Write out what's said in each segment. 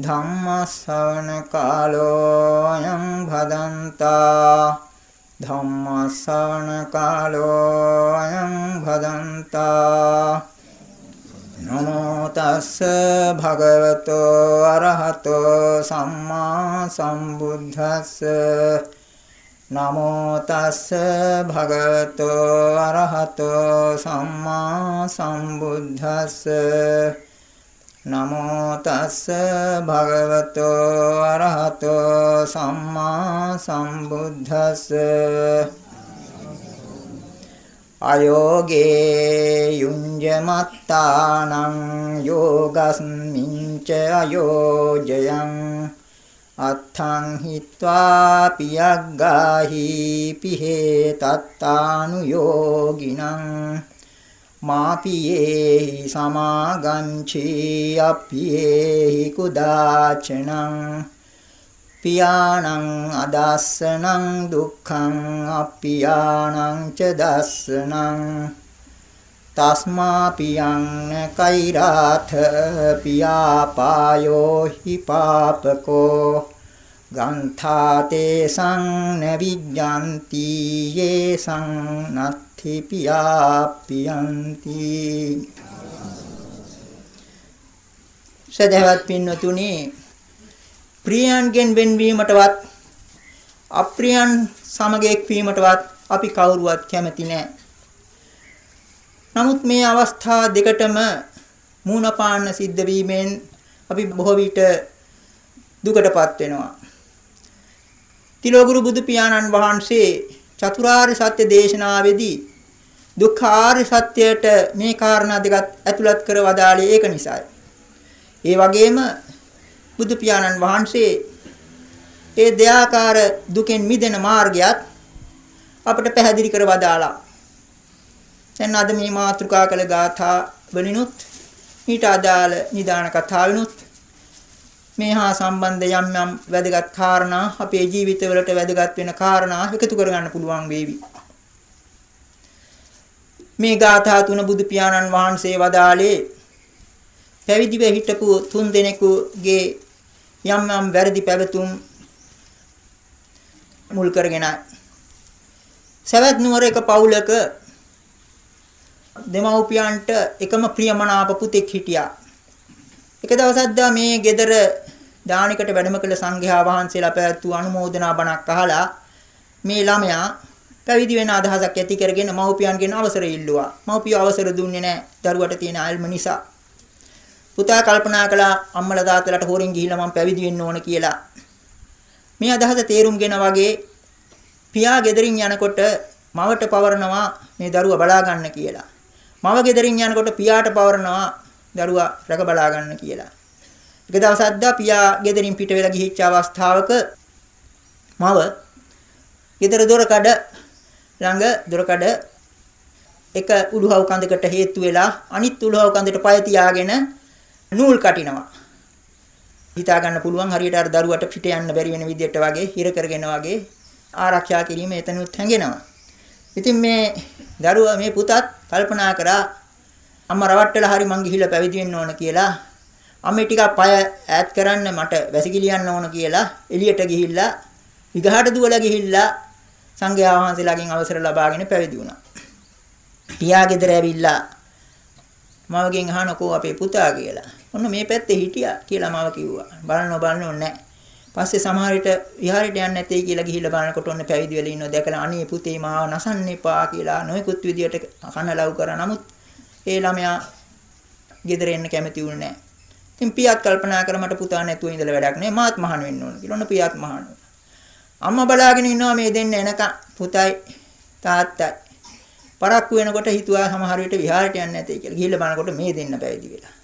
ධම්ම ශ්‍රවණ කාලෝ අයං භදන්තා. ධම්ම ශ්‍රවණ කාලෝ අයං භදන්තා. නමෝ තස්ස භගවතෝ අරහතෝ සම්මා සම්බුද්දස්ස. නමෝ තස්ස භගවතෝ අරහතෝ සම්මා සම්බුද්දස්ස. නමෝ තස්ස භගවතෝ අරහතෝ සම්මා සම්බුද්දස්ස. අයෝගේ යුඤ්ජමත්තානං යෝගස්මින්ච අයෝජයං. අත්තං හිත්වා පියග්ගාහි පිහේ තත්තානු යෝගිනං මාපියේහි සමාගංචී අප්පියේහි කුදාචනං පියාණං අදස්සනං දුක්ඛං අප්පියාණං ච දස්සනං. තස්මා පියං කෛරාථ පියාපායෝ හි පාපකෝ. ගන්ථාතේ සං නවිජ්ජන්ති යේසං නත් අත්ථි පියාප්පියන්ති සදහවත් පින්නතුනි ප්‍රියයන්ගෙන් වෙන්වීමටවත් අප්‍රියයන් සමග එක්වීමටවත් අපි කවුරුවත් කැමති නැහැ. නමුත් මේ අවස්ථා දෙකටම මූණ පාන්න සිද්ධ වීමෙන් අපි බොහෝ විට දුකටපත් වෙනවා. තිලෝගුරු බුදු පියාණන් වහන්සේ චතුරාර්ය සත්‍ය දේශනාවේදී දුක්ඛාර්ය සත්‍යයට මේ කාරණා දෙකත් ඇතුළත් කර වදාළේ ඒක නිසායි. ඒ වගේම බුදු පියාණන් වහන්සේ ඒ දෙයාකාර දුකෙන් මිදෙන මාර්ගයත් අපට පැහැදිලි කර වදාලා. දැන් අද මේ මාතෘකා කළ ගාථා වලිනුත් ඊට අදාළ නිදාන කතාවිනුත් මේ හා සම්බන්ධ යම් යම් වැදගත් කාරණා අපේ ජීවිතවලට වැදගත් වෙන කාරණා එකතු කරගන්න පුළුවන් වේවි. මේ ගාථා තුන බුදු පියාණන් වහන්සේ වදාළේ පැවිදිව හිටපු තුන් දෙනෙකුගේ යම් යම් වැරදි පැවතුම් මුල් කරගෙනයි. සවැත් නුවර එක පවුලක දෙමව්පියන්ට එකම ප්‍රියමනාප පුතෙක් හිටියා. එක දවසක් දා මේ ගෙදර දානිකට වැඩම කළ සංඝයා වහන්සේලා පැවැත්වූ අනුමෝදනා බණක් අහලා මේ ළමයා පැවිදි වෙන අදහසක් ඇති කරගෙන මව්පියන්ගෙන් අවසර ඉල්ලුවා. මව්පියෝ අවසර දුන්නේ නැහැ දරුවට තියෙන අල්ම නිසා. පුතා කල්පනා කළා අම්මලා තාත්තලාට හොරෙන් ගිහිල්ලා මම පැවිදි වෙන්න ඕන කියලා. මේ අදහස තේරුම්ගෙන වගේ පියා ගෙදරින් යනකොට මවට පවරනවා මේ දරුවා බලා ගන්න කියලා. මව ගෙදරින් යනකොට පියාට පවරනවා දරුවා රැක බලා ගන්න කියලා. එක දවසක් දා පියා ගෙදරින් පිට වෙලා ගිහිච්ච අවස්ථාවක මව ගෙදර දොර කඩ ළඟ දොර කඩ එක උළුහව් කඳකට හේතු වෙලා අනිත් උළුහව් කඳට පය තියාගෙන නූල් කටිනවා. හිතා ගන්න පුළුවන් හරියට අර දරුවට පිට යන්න බැරි වෙන විදිහට වගේ හිර කරගෙන වගේ ආරක්ෂා කිරීම එතනුත් හැංගෙනවා. ඉතින් මේ දරුවා මේ පුතත් කල්පනා කරා අම්මා රවට්ටලා හරි මං ගිහිල්ලා පැවිදි වෙන්න ඕන කියලා අම්මේ ටිකක් පය ඈත් කරන්න මට වැසිකිලියන්න ඕන කියලා එළියට ගිහිල්ලා විගහට දුවලා ගිහිල්ලා සංඝයා වහන්සේලාගෙන් අවසර ලබාගෙන පැවිදි වුණා. පියා ගෙදර ඇවිල්ලා මවගෙන් අහනකෝ අපේ පුතා කියලා. ඔන්න මේ පැත්තේ හිටියා කියලා මව කිව්වා. බලන්න බලන්න නැහැ. පස්සේ සමහර විට විහාරයට යන්න නැtei කියලා ගිහිල්ලා බලනකොට ඔන්න පැවිදි වෙලා ඉන්නව දැකලා අනේ පුතේ මාව නසන්න එපා කියලා නොයෙකුත් විදියට කනලව් කරා. නමුත් ඒ ළමයා ගෙදර එන්න කැමති වුණේ නැහැ. ඉතින් පියාත් කල්පනා කර මට පුතා නැතුව ඉඳලා වැඩක් නැහැ. මාත් මහාන වෙන්න ඕන කියලා. ඔන්න පියාත් මහාන අම්මා බලාගෙන ඉන්නවා මේ දෙන්න එනකන් පුතයි තාත්තයි. පරක්කු වෙනකොට හිතුවා සමහර විට විහාරයට යන්න නැtei කියලා. ගිහිල්ලා බලනකොට මේ දෙන්න පැවිදි වෙලා.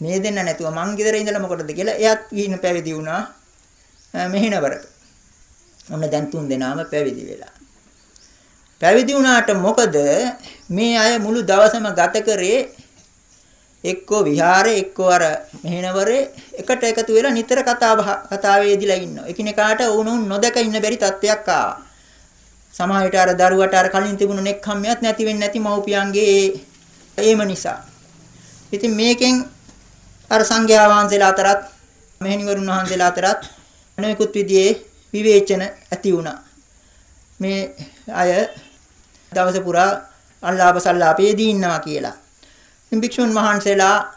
මේ දෙන්න නැතුව මං ගෙදර ඉඳලා මොකටද කියලා එයත් ගිහින් පැවිදි වුණා. මෙහිනවරක. ඔන්න දැන් තුන් දෙනාම පැවිදි වෙලා. පැවිදි වුණාට මොකද මේ අය මුළු දවසම ගත කරේ එක්කෝ විහාරේ එක්කෝ අර මෙහෙණවරේ එකට එකතු වෙලා නිතර කතා බහ කතාවේදීලා ඉන්නවා. එකිනෙකාට වුණුන් නොදක ඉන්න බැරි තත්ත්වයක් ආවා. සමහර විට අර දරුවට අර කලින් තිබුණු නෙක්ඛම්මියත් නැති වෙන්නේ නැති මව්පියන්ගේ ඒම නිසා. ඉතින් මේකෙන් අර සංඝයා වහන්සේලා අතරත් මෙහෙණිවරුන් වහන්සේලා අතරත් අනෙකුත් විදිහේ විවේචන ඇති වුණා. මේ අය දවස පුරා අල්ලාප සල්ලාපයේදී ඉන්නවා කියලා. ඉතින් භික්ෂුන් වහන්සේලා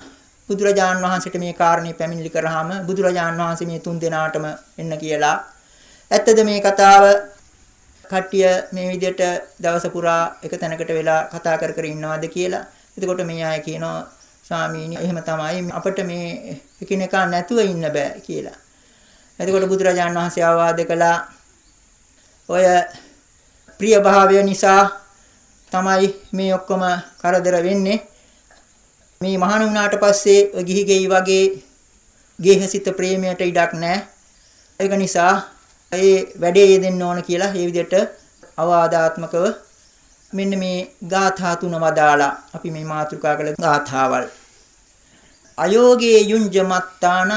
බුදුරජාන් වහන්සේට මේ කාරණේ පැමිණිලි කරාම බුදුරජාන් වහන්සේ මේ තුන් දෙනාටම එන්න කියලා ඇත්තද මේ කතාව කට්ටිය මේ විදිහට දවස පුරා එක තැනකට වෙලා කතා කර කර ඉන්නවද කියලා. එතකොට මේ අය කියනවා ස්වාමීනි එහෙම තමයි අපිට මේ එකිනෙකා නැතුව ඉන්න බෑ කියලා. එතකොට බුදුරජාණන් වහන්සේ ආවාද කළා ඔය ප්‍රිය භාවය නිසා තමයි මේ ඔක්කොම කරදර වෙන්නේ. මේ මහාන වුණාට පස්සේ ගිහි ගෙයි වගේ ගේහසිත ප්‍රේමයට ඉඩක් නැහැ. ඒක නිසා ඒ වැඩේ යෙදෙන්න ඕන කියලා මේ විදිහට අවවාදාත්මකව මෙන්න මේ ගාථා තුන වදාලා අපි මේ මාතෘකා කළ ගාථාවල්. අයෝගේ යුංජ මත්තානං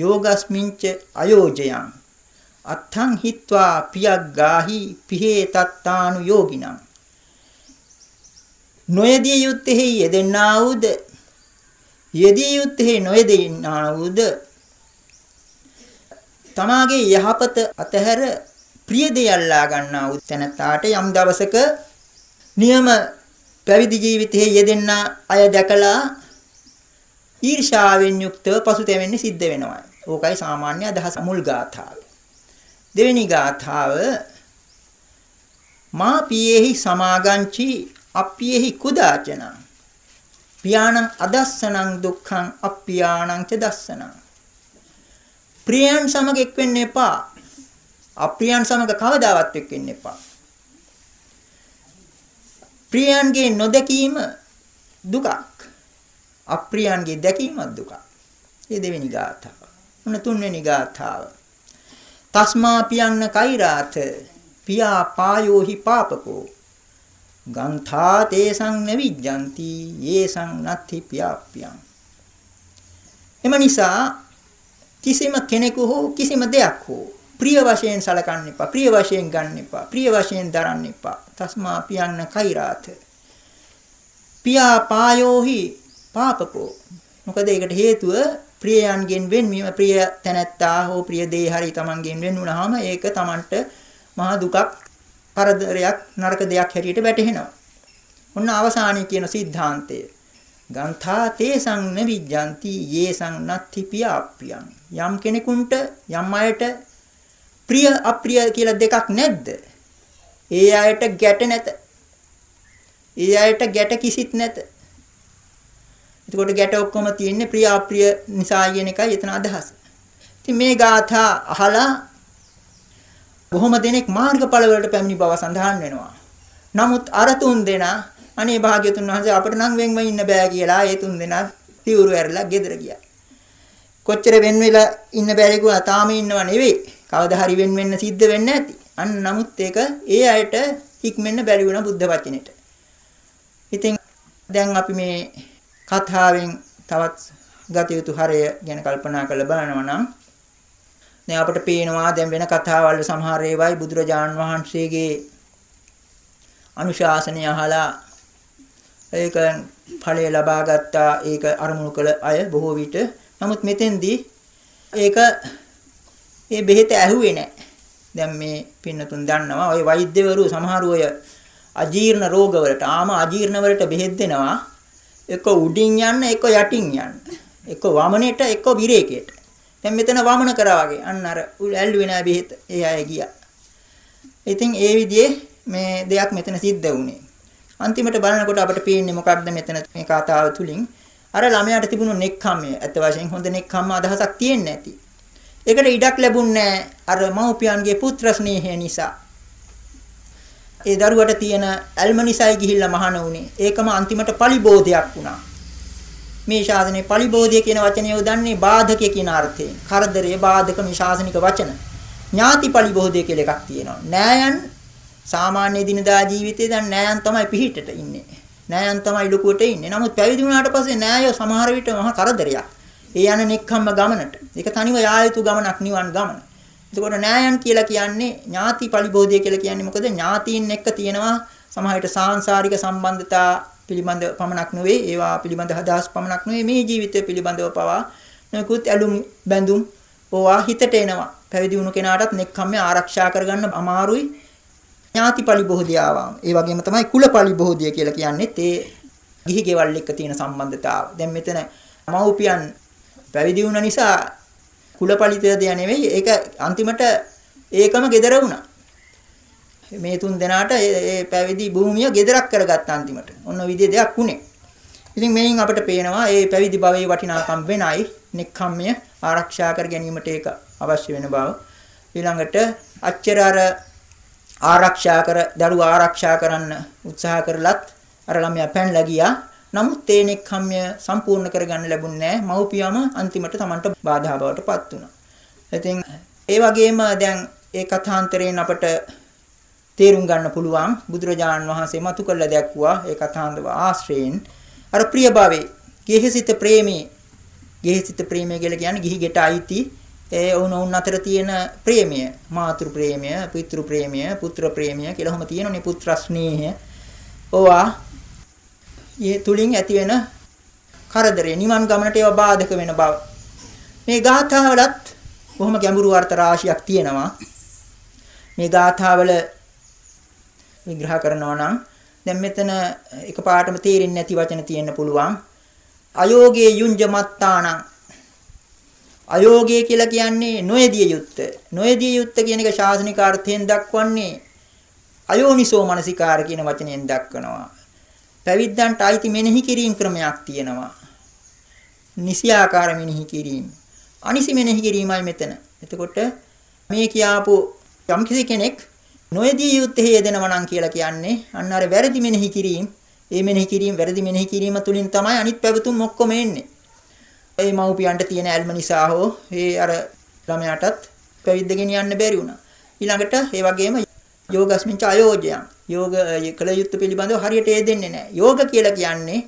යෝගස්මින්ච අයෝජයං. අත්තං හිත්වා පියග්ගාහි පිහේ තත්තානු යෝගිනං නොයදී යුත්තේ යෙදෙන්නා වූද? යෙදී යුත්තේ නොයෙදෙන්නා වූද තමාගේ යහපත අතහැර ප්‍රිය දේ අල්ලා ගන්නා වූ තැනට යම් දවසක නියම පැවිදි ජීවිතයේ යෙදෙන්න අය දැකලා ඊර්ෂාවෙන් යුක්තව පසුතැවෙන්නේ සිද්ධ වෙනවා. ඕකයි සාමාන්‍ය අදහස මුල් ගාථාව. දෙවෙනි ගාථාව මා පියේහි සමාගංචි අප්පියේහි කුදාචනං පියාණං අදස්සනං දුක්ඛං අප්පියාණං ච දස්සනං. ප්‍රියයන් සමග එක් වෙන්න එපා. අප්‍රියයන් සමග කවදාවත් එක් වෙන්න එපා. ප්‍රියයන්ගේ නොදැකීම දුකක්. අප්‍රියයන්ගේ දැකීමත් දුකක්. මේ දෙවෙනි ගාථාව. මොන තුන්වෙනි ගාථාව? තස්මා පියන්න කෛරාත පියා පායෝහි පාපකෝ. ගන්ථා තේසං නවිජ්ජಂತಿ යේසං නත්ති පියාප්පියං. එම නිසා කිසිම කෙනෙකු හෝ කිසිම දෙයක් හෝ ප්‍රිය වශයෙන් සලකන්න එපා ප්‍රිය වශයෙන් ගන්න එපා ප්‍රිය වශයෙන් දරන්න එපා. තස්මා පියන්න කෛරාත. පියා පායෝහි පාපකෝ. මොකද ඒකට හේතුව ප්‍රියයන්ගෙන් වෙන්වීම ප්‍රිය තැනැත්තා හෝ ප්‍රිය දේ හරි තමන්ගෙන් වෙන් වුණාම ඒක තමන්ට මහා දුකක් පරදරයක් නරක දෙයක් හැටියට වැටහෙනවා. ඔන්න අවසානයේ කියන સિદ્ધාන්තය. ගන්ථා තේසං නවිජ්ජಂತಿ යේසං නත්ති පිය අප්‍රියං. යම් කෙනෙකුට යම් අයට ප්‍රිය අප්‍රිය කියලා දෙකක් නැද්ද? ඒ අයට ගැට නැත. ඒ අයට ගැට කිසිත් නැත. එතකොට ගැට ඔක්කොම තියෙන්නේ ප්‍රිය අප්‍රිය නිසා කියන එකයි එතන අදහස. ඉතින් මේ ગાථා අහලා බොහොම දෙනෙක් මාර්ගඵල වලට පැමිණි බව සඳහන් වෙනවා. නමුත් අර තුන් දෙනා අනේ භාග්‍යතුන් වහන්සේ අපිට නම් වෙන්ව ඉන්න බෑ කියලා ඒ තුන් දෙනා පියුරු ඇරලා ගෙදර ගියා. කොච්චර වෙන් වෙලා ඉන්න බැරි කිව්වා තාම ඉන්නව නෙවෙයි. කවදා හරි වෙන් වෙන්න සිද්ධ වෙන්න ඇති. අන්න නමුත් ඒක ඒ අයට හික්මෙන්න බැරි වුණා බුද්ධ වචනෙට. ඉතින් දැන් අපි මේ කතාවෙන් තවත් ගත යුතු හරය ගැන කල්පනා කරලා බලනවා නම් දැන් අපිට පේනවා දැන් වෙන කතාවල් සමහර ඒවායි බුදුරජාන් වහන්සේගේ අනුශාසනය අහලා ඒක ඵලය ලබා ගත්තා. ඒක අරමුණු කළ අය බොහෝ විට. නමුත් මෙතෙන්දී ඒක ඒ බෙහෙත ඇහුවේ නැහැ දැන් මේ පින්නතුන් දන්නවා ඔය වෛද්‍යවරු සමහර අය අජීර්ණ රෝගවලට ආම අජීර්ණ වලට බෙහෙත් දෙනවා. එක උඩින් යන්න එක යටින් යන්න. එක වමනෙට එක විරේකයට. දැන් මෙතන වමන කරා වගේ අන්න අර ඇල්ලුවේ නෑ බෙහෙත ඒ අය ගියා ඉතින් ඒ විදිහේ මේ දෙයක් මෙතන සිද්ධ වුණේ අන්තිමට බලනකොට අපිට පේන්නේ මොකක්ද මෙතන මේ කතාව තුලින් අර ළමයාට තිබුණු නෙක්ඛම්මය ඇත්ත වශයෙන් හොඳ නෙක්ඛම්ම අදහසක් තියෙන්නේ නැති. ඒකට ඉඩක් ලැබුණේ අර මව්පියන්ගේ පුත්‍ර ස්නේහය නිසා. ඒ දරුවට තියෙන ඇල්ම නිසායි ගිහිල්ලා මහාන වුණේ. ඒකම අන්තිමට පලිබෝධයක් වුණා. මේ ශාසනයේ පලිබෝධිය කියන වචනය යොදන්නේ බාධකය කියන අර්ථයෙන්. කරදරයේ බාධක මේ ශාසනික වචන. ඥාති පලිබෝධිය කියලා එකක් තියෙනවා. නෑයන් සාමාන්‍ය දිනදා ජීවිතේ දැන් නෑයන් තමයි පිහිටට ඉන්නේ. නෑයන් තමයි ලොකුවට ඉන්නේ. නමුත් පැවිදි වුණාට පස්සේ නෑයෝ සමහර විට මහා කරදරයක්. ඒ යන නෙක්ඛම්ම ගමනට. ඒක තනිව යා යුතු ගමනක් නිවන් ගමන. එතකොට නෑයන් කියලා කියන්නේ ඥාති පරිබෝධය කියලා කියන්නේ මොකද ඥාතීන් එක්ක තියෙනවා සමහරට සාංශාරික සම්බන්ධතා පිළිබඳ පමණක් නෙවෙයි ඒවා පිළිබඳ හදාස් පමණක් නෙවෙයි මේ ජීවිතය පිළිබඳව පවා නොයෙකුත් ඇලුම් බැඳුම් ඕවා හිතට එනවා. පැවිදි වුණු කෙනාටත් නෙක්ඛම්ම ආරක්ෂා කරගන්න අමාරුයි. ඥාති පරිබෝධය ආවම ඒ වගේම තමයි කුල පරිබෝධය කියලා කියන්නේත් ඒ ගිහි ගෙවල් එක්ක තියෙන සම්බන්ධතාව. දැන් මෙතන මව්පියන් පැවිදි වුණ නිසා කුලපලිතය දෙය නෙවෙයි. ඒක අන්තිමට ඒකම gedara වුණා. මේ තුන් දෙනාට ඒ පැවිදි භූමිය gedarak කරගත්ත අන්තිමට. ඔන්න විදිහේ දෙයක් උනේ. ඉතින් මේන් අපිට පේනවා මේ පැවිදි භවයේ වටිනාකම් වෙනයි නෙක්ඛම්මය ආරක්ෂා කර ගැනීමට ඒක අවශ්‍ය වෙන බව. ඊළඟට අච්චර අර ආරක්ෂා කර දරුවා ආරක්ෂා කරන්න උත්සාහ කරලත් අර ළමයා පැනලා ගියා. නමුත් ඒ නෙක්ඛම්ය සම්පූර්ණ කරගන්න ලැබුණේ නැහැ. මව්පියම අන්තිමට Tamanට බාධා බවට පත් වුණා. ඉතින් ඒ වගේම දැන් ඒ කථාන්තරයෙන් අපට තේරුම් ගන්න පුළුවන්. බුදුරජාණන් වහන්සේ මතු කළ දැක්වුවා ඒ කථාන්තව ආශ්‍රයෙන්. අර ප්‍රිය භාවේ ගෙහිසිත ප්‍රේමී. ගෙහිසිත ප්‍රේමය කියලා කියන්නේ ගිහි ගෙට අයිති. ඒ වුණ අතර තියෙන ප්‍රේමය. මාතෘ ප්‍රේමය පිතෘ ප්‍රේමය පුත්‍ර ප්‍රේමය කියලා ඔහොම තියෙනනේ පුත්‍ර ස්නේහය ඕවා ඒ තුලින් ඇති වෙන කරදරේ නිවන් ගමනට ඒවා බාධක වෙන බව. මේ ගාථාවලත් බොහොම ගැඹුරු අර්ථ රාශියක් තියෙනවා. මේ ගාථාවල විග්‍රහ කරනවා නම් දැන් මෙතන එකපාරටම තේරෙන්නේ නැති වචන තියෙන්න පුළුවන්. අයෝගේ යුංජ මත්තාණං අයෝගය කියලා කියන්නේ නොයදිය යුත්ත. නොයදිය යුත්ත කියන එක ශාසනික අර්ථයෙන් දක්වන්නේ අයෝනිසෝ මනසිකාර කියන වචනයෙන් දක්වනවා. පැවිද්දන්ට අයිති මෙනෙහි කිරීම ක්‍රමයක් තියෙනවා. නිසියාකාර මෙනෙහි කිරීම. අනිසි මෙනෙහි කිරීමයි මෙතන. එතකොට මේ කියාපු යම්කිසි කෙනෙක් නොයදී යුත්තේ යෙදෙනවා නම් කියලා කියන්නේ අන්න අර වැරදි මෙනෙහි කිරීම, ඒ මෙනෙහි කිරීම වැරදි මෙනෙහි කිරීම තුලින් තමයි අනිත් පැවතුම් ඔක්කොම එන්නේ. ඒ මව්පියන්ට තියෙන ඇල්ම නිසා හෝ ඒ අර ළමයාටත් පැවිද්ද ගෙනියන්න බැරි වුණා. ඊළඟට ඒ වගේම යෝගස්මින්ච අයෝජයන්. යෝග කළ යුත්තේ පිළිබඳව හරියට ඒ දෙන්නේ නැහැ. යෝග කියලා කියන්නේ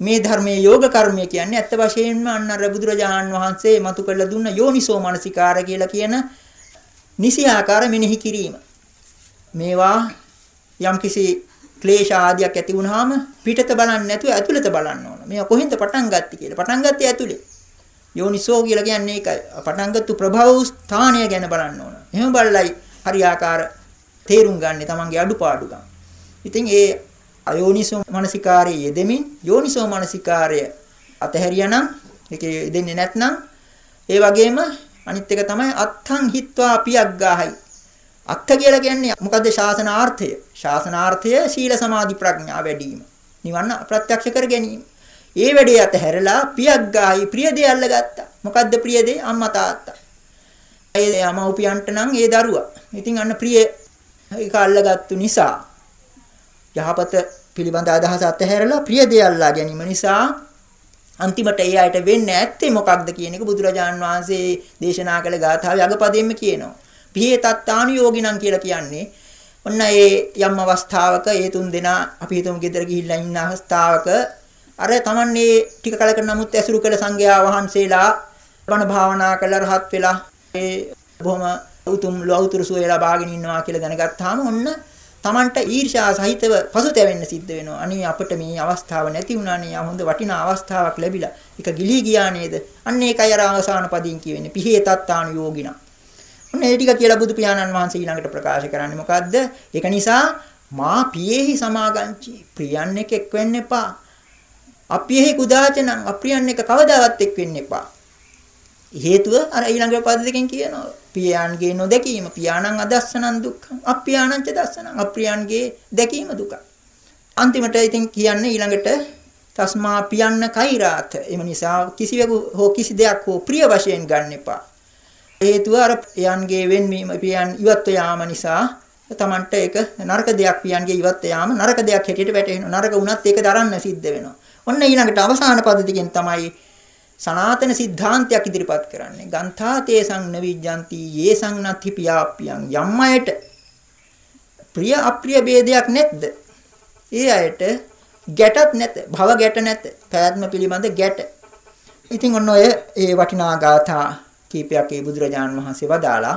මේ ධර්මයේ යෝග කර්මය කියන්නේ ඇත්ත වශයෙන්ම අන්න අර බුදුරජාණන් වහන්සේ මතු කරලා දුන්න යෝනිසෝ මනසිකාර කියලා කියන නිසි ආකාර මෙනෙහි කිරීම. මේවා යම්කිසි ක්ලේශ ආදියක් ඇති වුනහම පිටත බලන්නේ නැතුව ඇතුළත බලන්න ඕන. මේවා කොහෙන්ද පටන් ගත්තේ කියලා. පටන් ගත්තේ ඇතුළේ. යෝනිසෝ කියලා කියන්නේ ඒකයි. පටන් ගත්තු ප්‍රභව ස්ථානය ගැන බලන්න ඕන. එහෙම බලලයි හරියාකාර තේරුම් ගන්න තමන්ගේ අඩුපාඩුකම්. ඉතින් ඒ අයෝනිසෝ මනසිකාරයේ යෙදෙමින් යෝනිසෝ මනසිකාරය අතහැරියානම් ඒකේ දෙන්නේ නැත්නම් ඒ වගේම අනිත් එක තමයි අත්ථං හිත්වා පියග්ගාහයි. අත්ථ කියලා කියන්නේ මොකද්ද ශාසනාර්ථය? ශාසනාර්ථය සීල සමාධි ප්‍රඥා වැඩි වීම නිවන ප්‍රත්‍යක්ෂ කර ගැනීම. ඒ වැඩේ අතහැරලා පියග්ගාහයි ප්‍රිය දේ අල්ලගත්තා. මොකද්ද ප්‍රිය දේ? අම්මා තාත්තා. ඒ අමව්පියන්ට නම් ඒ දරුවා. ඉතින් අන්න ප්‍රිය ඒක අල්ලගත්තු නිසා යහපත පිළිබඳ අදහස අතහැරලා ප්‍රිය දේ අල්ලා ගැනීම නිසා අන්තිමට ඒ අයට වෙන්නේ ඇත්තේ මොකක්ද කියන එක බුදුරජාන් වහන්සේ දේශනා කළ ගාථාවේ අගපදෙන්න කියනවා. පිහේ තත්තානුයෝගිනම් කියලා කියන්නේ ඔන්න ඒ යම් අවස්ථාවක ඒ තුන් දෙනා අපි හිතමු ගෙදර ගිහිල්ලා ඉන්න අවස්ථාවක අර Tamanne ටික කලකට නමුත් ඇසුරු කළ සංඝයා වහන්සේලා බණ භාවනා කළා රහත් වෙලා ඒ බොහොම උතුම් ලෞතුරු සුවය ලබාගෙන ඉන්නවා කියලා දැනගත්තාම ඔන්න Tamanට ඊර්ෂ්‍යා සහිතව පසුතැවෙන්න සිද්ධ වෙනවා. අනේ අපිට මේ අවස්ථාව නැති වුණානේ. හොඳ වටිනා අවස්ථාවක් ලැබිලා. ඒක ගිලී ගියා නේද? අන්න ඒකයි අර අවසාන පදින් කියවෙන්නේ. පිහේ තත්තානු යෝගිනා. ඔන්න ඒ ටික කියලා බුදු පියාණන් වහන්සේ ඊළඟට ප්‍රකාශ කරන්නේ මොකද්ද? ඒක නිසා මා පියේහි සමාගංචි ප්‍රියන් එක එක් වෙන්න එපා. අපියෙහි කුදාචනං අප්‍රියන් එක කවදාවත් එක් වෙන්න එපා. හේතුව අර ඊළඟ පද දෙකෙන් කියනවා පියාණන්ගේ නොදැකීම. පියාණන් අදස්සනං දුක්ඛං. අප්‍රියාණං ච දස්සනං. අප්‍රියන්ගේ දැකීම දුක අන්තිමට ඉතින් කියන්නේ ඊළඟට තස්මා පියන්න කෛරාත. එම නිසා කිසිවෙකු හෝ කිසි දෙයක් හෝ ප්‍රිය වශයෙන් ගන්න එපා. හේතුව අර පියන්ගේ වෙන්වීම පියන් ඉවත් යාම නිසා තමන්ට ඒක නරක දෙයක් පියන්ගේ ඉවත් යාම නරක දෙයක් හැටියට වැටෙනවා නරක වුණත් ඒක දරන්න සිද්ධ වෙනවා. ඔන්න ඊළඟට අවසාන පද්ධතියෙන් තමයි සනාතන સિદ્ધාන්තයක් ඉදිරිපත් කරන්නේ. ගන්ථාතේ සංනවිජ්ජಂತಿ යේ සංනත්ති පියාප්පියන් යම් අයට ප්‍රිය අප්‍රිය ભેදයක් නැද්ද? ඒ අයට ගැටත් නැත. භව ගැට නැත. පැවැත්ම පිළිබඳ ගැට. ඉතින් ඔන්න ඔය ඒ වටිනා ගාථා කීපයක් ඒ බුදුරජාන් වහන්සේ වදාලා.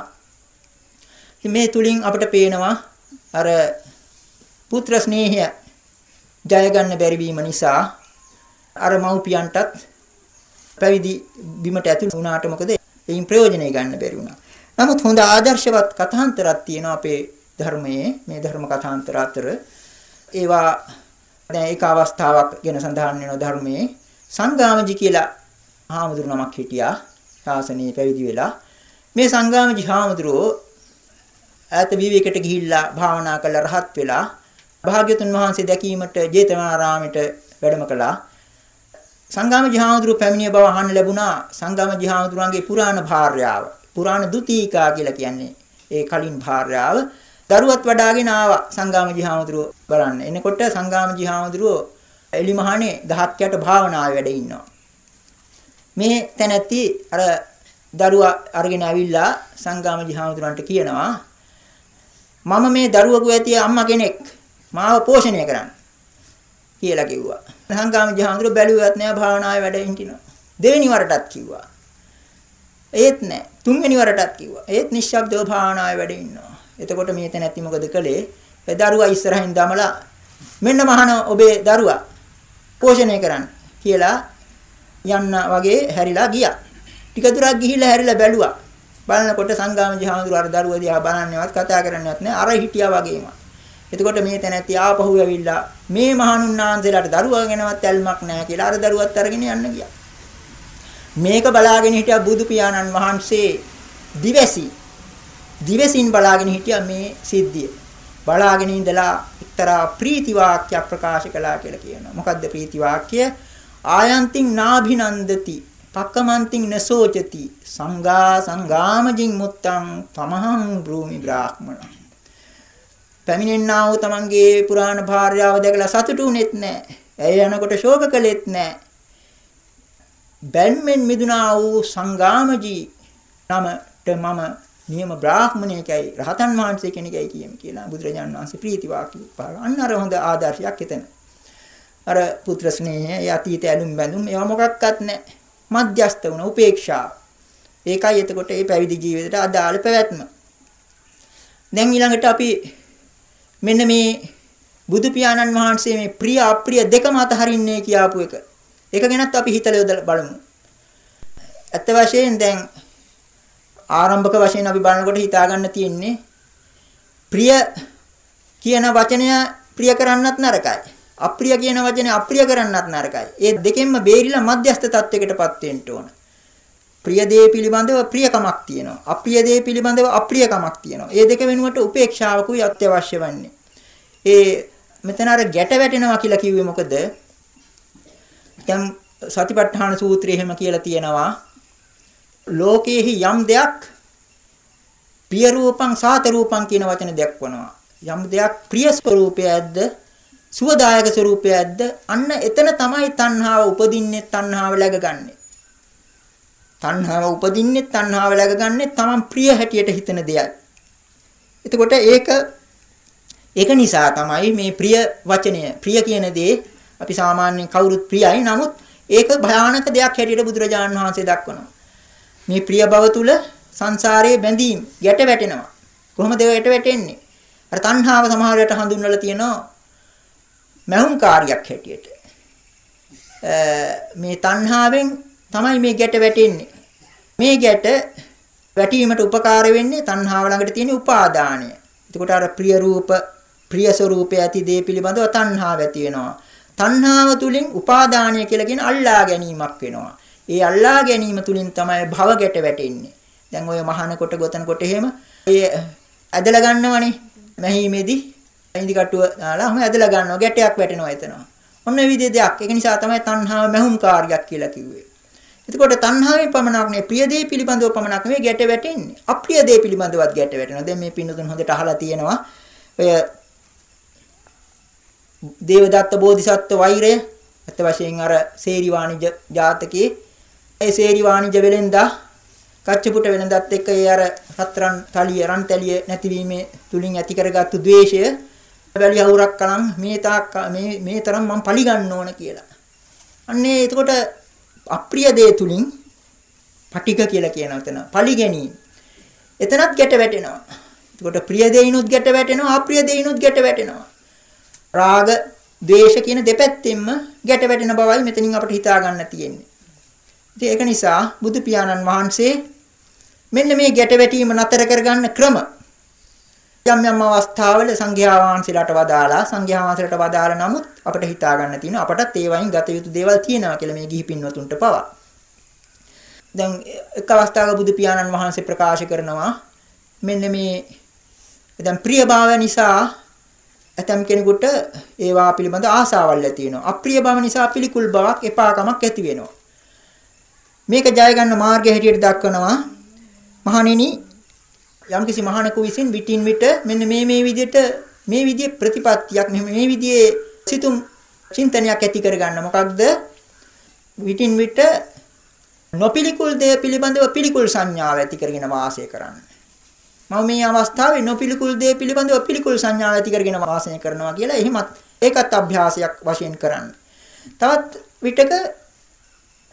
මේ තුලින් අපිට පේනවා අර පුත්‍ර ස්නේහය ජය ගන්න බැරි වීම නිසා අර මව්පියන්ටත් පැවිදි බිමට ඇතුළු වුණාට මොකද? එයින් ප්‍රයෝජනෙ ගන්න බැරි වුණා. නමුත් හොඳ ආදර්ශවත් කථාන්තරයක් තියෙනවා අපේ ධර්මයේ. මේ ධර්ම කථාන්තර අතර ඒවා දැන් ඒක අවස්ථාවක් ගැන සඳහන් වෙනවා ධර්මයේ. සංගාමජි කියලා හාමුදුරු නමක් හිටියා. ශාසනයේ පැවිදි වෙලා. මේ සංගාමජි හාමුදුරුවෝ ඈත විවේකයට ගිහිල්ලා භාවනා කළා රහත් වෙලා. භාග්‍යතුන් වහන්සේ දැකීමට ජේතවනාරාමයට වැඩම කළා. සංගාම ජිහාමුදුරුව පැමිණිය බව අහන්න ලැබුණා. සංගාම ජිහාමුදුරුවන්ගේ පුරාණ භාර්යාව. පුරාණ දුතීකා කියලා කියන්නේ ඒ කලින් භාර්යාව. දරුවත් වඩාගෙන ආවා සංගාම ජිහාමුදුරුව බලන්න. එනකොට සංගාම ජිහාමුදුරුව එලිමහනේ දහත් යට භාවනාවේ වැඩ ඉන්නවා. මේ තැනැත්ති අර දරුවා අරගෙන ඇවිල්ලා සංගාම ජිහාමුදුරන්ට කියනවා මම මේ දරුවෙකු ඇති අම්මා කෙනෙක්. මාව පෝෂණය කරන්න. කියලා කිව්වා. සංගාම ජහඳුර බැලුවත් නෑ භාවනාවේ වැඩ හිටිනවා. දෙවෙනි වරටත් කිව්වා. ඒත් නෑ. තුන්වෙනි වරටත් කිව්වා. ඒත් නිශ්ශබ්දව භාවනාවේ වැඩ ඉන්නවා. එතකොට මේ තැනැත්ති මොකද කළේ? ඒ දරුවා ඉස්සරහින් දමලා මෙන්න මහන ඔබේ දරුවා පෝෂණය කරන්න කියලා යන්න වගේ හැරිලා ගියා. ටික දුරක් ගිහිල්ලා හැරිලා බැලුවා. බලනකොට සංගාම ජහඳුර අර දරුවා දිහා බලන්නේවත් කතා කරන්නේවත් නෑ. අර හිටියා වගේම. එතකොට මේ තැනැත්ති ආපහු ඇවිල්ලා මේ මහණුන්නාන්සේලාට දරුවා ගැනවත් ඇල්මක් නැහැ කියලා අර දරුවත් අරගෙන යන්න ගියා. මේක බලාගෙන හිටියා බුදු පියාණන් වහන්සේ දිවැසි දිවසින් බලාගෙන හිටියා මේ සිද්ධිය. බලාගෙන ඉඳලා එක්තරා ප්‍රීති වාක්‍යයක් ප්‍රකාශ කළා කියලා කියනවා. මොකද්ද ප්‍රීති වාක්‍ය? ආයන්තින් නාභිනන්දති පක්කමන්තින් නසෝචති සංඝා සංගාමජින් මුත්තං තමහං බ්‍රූමි බ්‍රාහ්මණ පැමිණෙන්නා වූ තමන්ගේ පුරාණ භාර්යාව දැකලා සතුටු වෙන්නේ නැහැ. ඇය යනකොට ශෝක කළෙත් නැහැ. බැන්මෙන් මිදුනා වූ සංගාමජී නමට මම නියම බ්‍රාහ්මණයෙක්යි රහතන් වහන්සේ කෙනෙක්යි කියමි කියලා බුදුරජාණන් වහන්සේ ප්‍රීති වාක්‍ය පාර. අන්න අර හොඳ ආදර්ශයක් එතන. අර පුත්‍ර ස්නේහය, අතීත ඇලුම් බැඳුම් ඒවා මොකක්වත් නැහැ. මධ්‍යස්ත වුණ උපේක්ෂාව. ඒකයි එතකොට මේ පැවිදි ජීවිතයට අදාළ පැවැත්ම. දැන් ඊළඟට අපි මෙන්න මේ බුදු පියාණන් වහන්සේ මේ ප්‍රිය අප්‍රිය දෙකම අතහරින්නේ කියාපු එක. ඒක ගැනත් අපි හිතලා බලමු. ඇත්ත වශයෙන් දැන් ආරම්භක වශයෙන් අපි බලනකොට හිතා ගන්න තියෙන්නේ ප්‍රිය කියන වචනය ප්‍රිය කරන්නත් නරකයි. අප්‍රිය කියන වචනේ අප්‍රිය කරන්නත් නරකයි. ඒ දෙකෙන්ම බේරිලා මධ්‍යස්ථ තත්වයකටපත් වෙන්න ඕන. ප්‍රිය දේ පිළිබඳව ප්‍රියකමක් තියෙනවා. අප්‍රිය දේ පිළිබඳව අප්‍රියකමක් තියෙනවා. ඒ දෙක වෙනුවට උපේක්ෂාවකුයි අත්‍යවශ්‍ය වන්නේ. ඒ මෙතන අර ගැට වැටෙනවා කියලා කිව්වේ මොකද? දැන් සතිපට්ඨාන සූත්‍රයේ එහෙම කියලා තියෙනවා. ලෝකයේහි යම් දෙයක් ප්‍රිය රූපං සාත රූපං කියන වචන දක්වනවා. යම් දෙයක් ප්‍රිය ස්වરૂපයක්ද සුවදායක ස්වરૂපයක්ද අන්න එතන තමයි තණ්හාව උපදින්නේ තණ්හාව läගගන්නේ. තණ්හාව උපදින්නේ තණ්හාව läගගන්නේ තමන් ප්‍රිය හැටියට හිතන දෙයක්. එතකොට ඒක ඒක නිසා තමයි මේ ප්‍රිය වචනය ප්‍රිය කියන දේ අපි සාමාන්‍යයෙන් කවුරුත් ප්‍රියයි නමුත් ඒක භයානක දෙයක් හැටියට බුදුරජාණන් වහන්සේ දක්වනවා. මේ ප්‍රිය භව තුල සංසාරයේ බැඳීම් ගැට වැටෙනවා. කොහොමද ඒකට වැටෙන්නේ? අර තණ්හාව සමහරකට හඳුන්වලා තියෙනවා මහුම් කාර්යයක් හැටියට. මේ තණ්හාවෙන් තමයි මේ ගැට වැටෙන්නේ. මේ ගැට වැටීමට උපකාර වෙන්නේ තණ්හාව ළඟට තියෙන උපාදානය. එතකොට අර ප්‍රිය රූප ප්‍රිය ස්වરૂපය ඇති දේ පිළිබඳව තණ්හාව ඇති වෙනවා. තණ්හාව තුලින් උපාදානය කියලා කියන අල්ලා ගැනීමක් වෙනවා. ඒ අල්ලා ගැනීම තුලින් තමයි භව ගැට වැටෙන්නේ. දැන් ඔය මහානකොට ගොතනකොට එහෙම ඒ ඇදලා ගන්නවනේ. මැහිමේදී ඉන්දි කටුව දාලා ඔහම ඇදලා ගන්නවා ගැටයක් වැටෙනවා එතන. ඔන්න ඒ විදිහේ දෙයක්. ඒක නිසා තමයි තණ්හාව මැහුම් කාර්යයක් කියලා කිව්වේ. එතකොට තණ්හාවේ පමණක් නෙවෙයි ප්‍රිය දේ පිළිබඳව පමණක් නෙවෙයි ගැට වැටෙන්නේ. අප්‍රිය දේ පිළිබඳවත් ගැට වැටෙනවා. දැන් මේ පින්නතුන් හොඳට අහලා තියෙනවා. ඔය දේවදත්ත බෝධිසත්ව වෛරය අත වශයෙන් අර සේරි වාණිජ ජාතකයේ ඒ සේරි වාණිජ වෙලෙන්දා කච්චපුට වෙනදත් එක්ක ඒ අර රත්රන් තලිය රන් තලිය නැතිවීමේ තුලින් ඇති කරගත්තු द्वේෂය වැලි අවුරක් කලන් මේ තාක් මේ මේ තරම් මම පලි ගන්න ඕන කියලා. අන්නේ එතකොට අප්‍රිය දේ තුලින් පටික කියලා කියන එතන පලි ගැනීම. එතනත් ගැට වැටෙනවා. එතකොට ප්‍රිය දේිනුත් ගැට වැටෙනවා අප්‍රිය දේිනුත් ගැට වැටෙනවා. රාග, ද්වේෂ කියන දෙපැත්තෙන්ම ගැට වැටෙන බවයි මෙතනින් අපිට හිතා ගන්න තියෙන්නේ. ඉතින් ඒක නිසා බුදු පියාණන් වහන්සේ මෙන්න මේ ගැට වැටීම නතර කරගන්න ක්‍රම යම් යම් අවස්ථාවල සංඝයා වහන්සේලාට වදාලා සංඝයා වහන්සේලාට වදාලා නමුත් අපිට හිතා ගන්න තියෙනවා අපටත් ඒ වයින් ගත යුතු දේවල් තියෙනවා කියලා මේ ගිහි පින්වතුන්ට පවා. දැන් එක් අවස්ථාවක බුදු පියාණන් වහන්සේ ප්‍රකාශ කරනවා මෙන්න මේ දැන් ප්‍රියභාවය නිසා ඇතම් කෙනෙකුට ඒවා පිළිබඳ ආසාවල් ඇති වෙනවා. අප්‍රිය භාව නිසා පිළිකුල් බවක් එපාකමක් ඇති වෙනවා. මේක ජය ගන්න මාර්ගය හැටියට දක්වනවා. මහණෙනි යම්කිසි මහානකු විසින් විටින් විට මෙන්න මේ මේ විදිහට මේ විදිහේ ප්‍රතිපත්තියක් මේ විදිහේ සිතුම් චින්තනයක් ඇති කරගන්න මොකක්ද විටින් විට නොපිලිකුල් දේ පිළිබඳව පිළිකුල් සංඥාව ඇති කරගෙන වාසය කරන්න. මම මේ අවස්ථාවේ නොපිලිකුල් දේ පිළිබඳව පිළිකුල් සංඥාව ඇති කරගෙන වාසය කරනවා කියලා එහෙමත් ඒකත් අභ්‍යාසයක් වශයෙන් කරන්න. තවත් විටක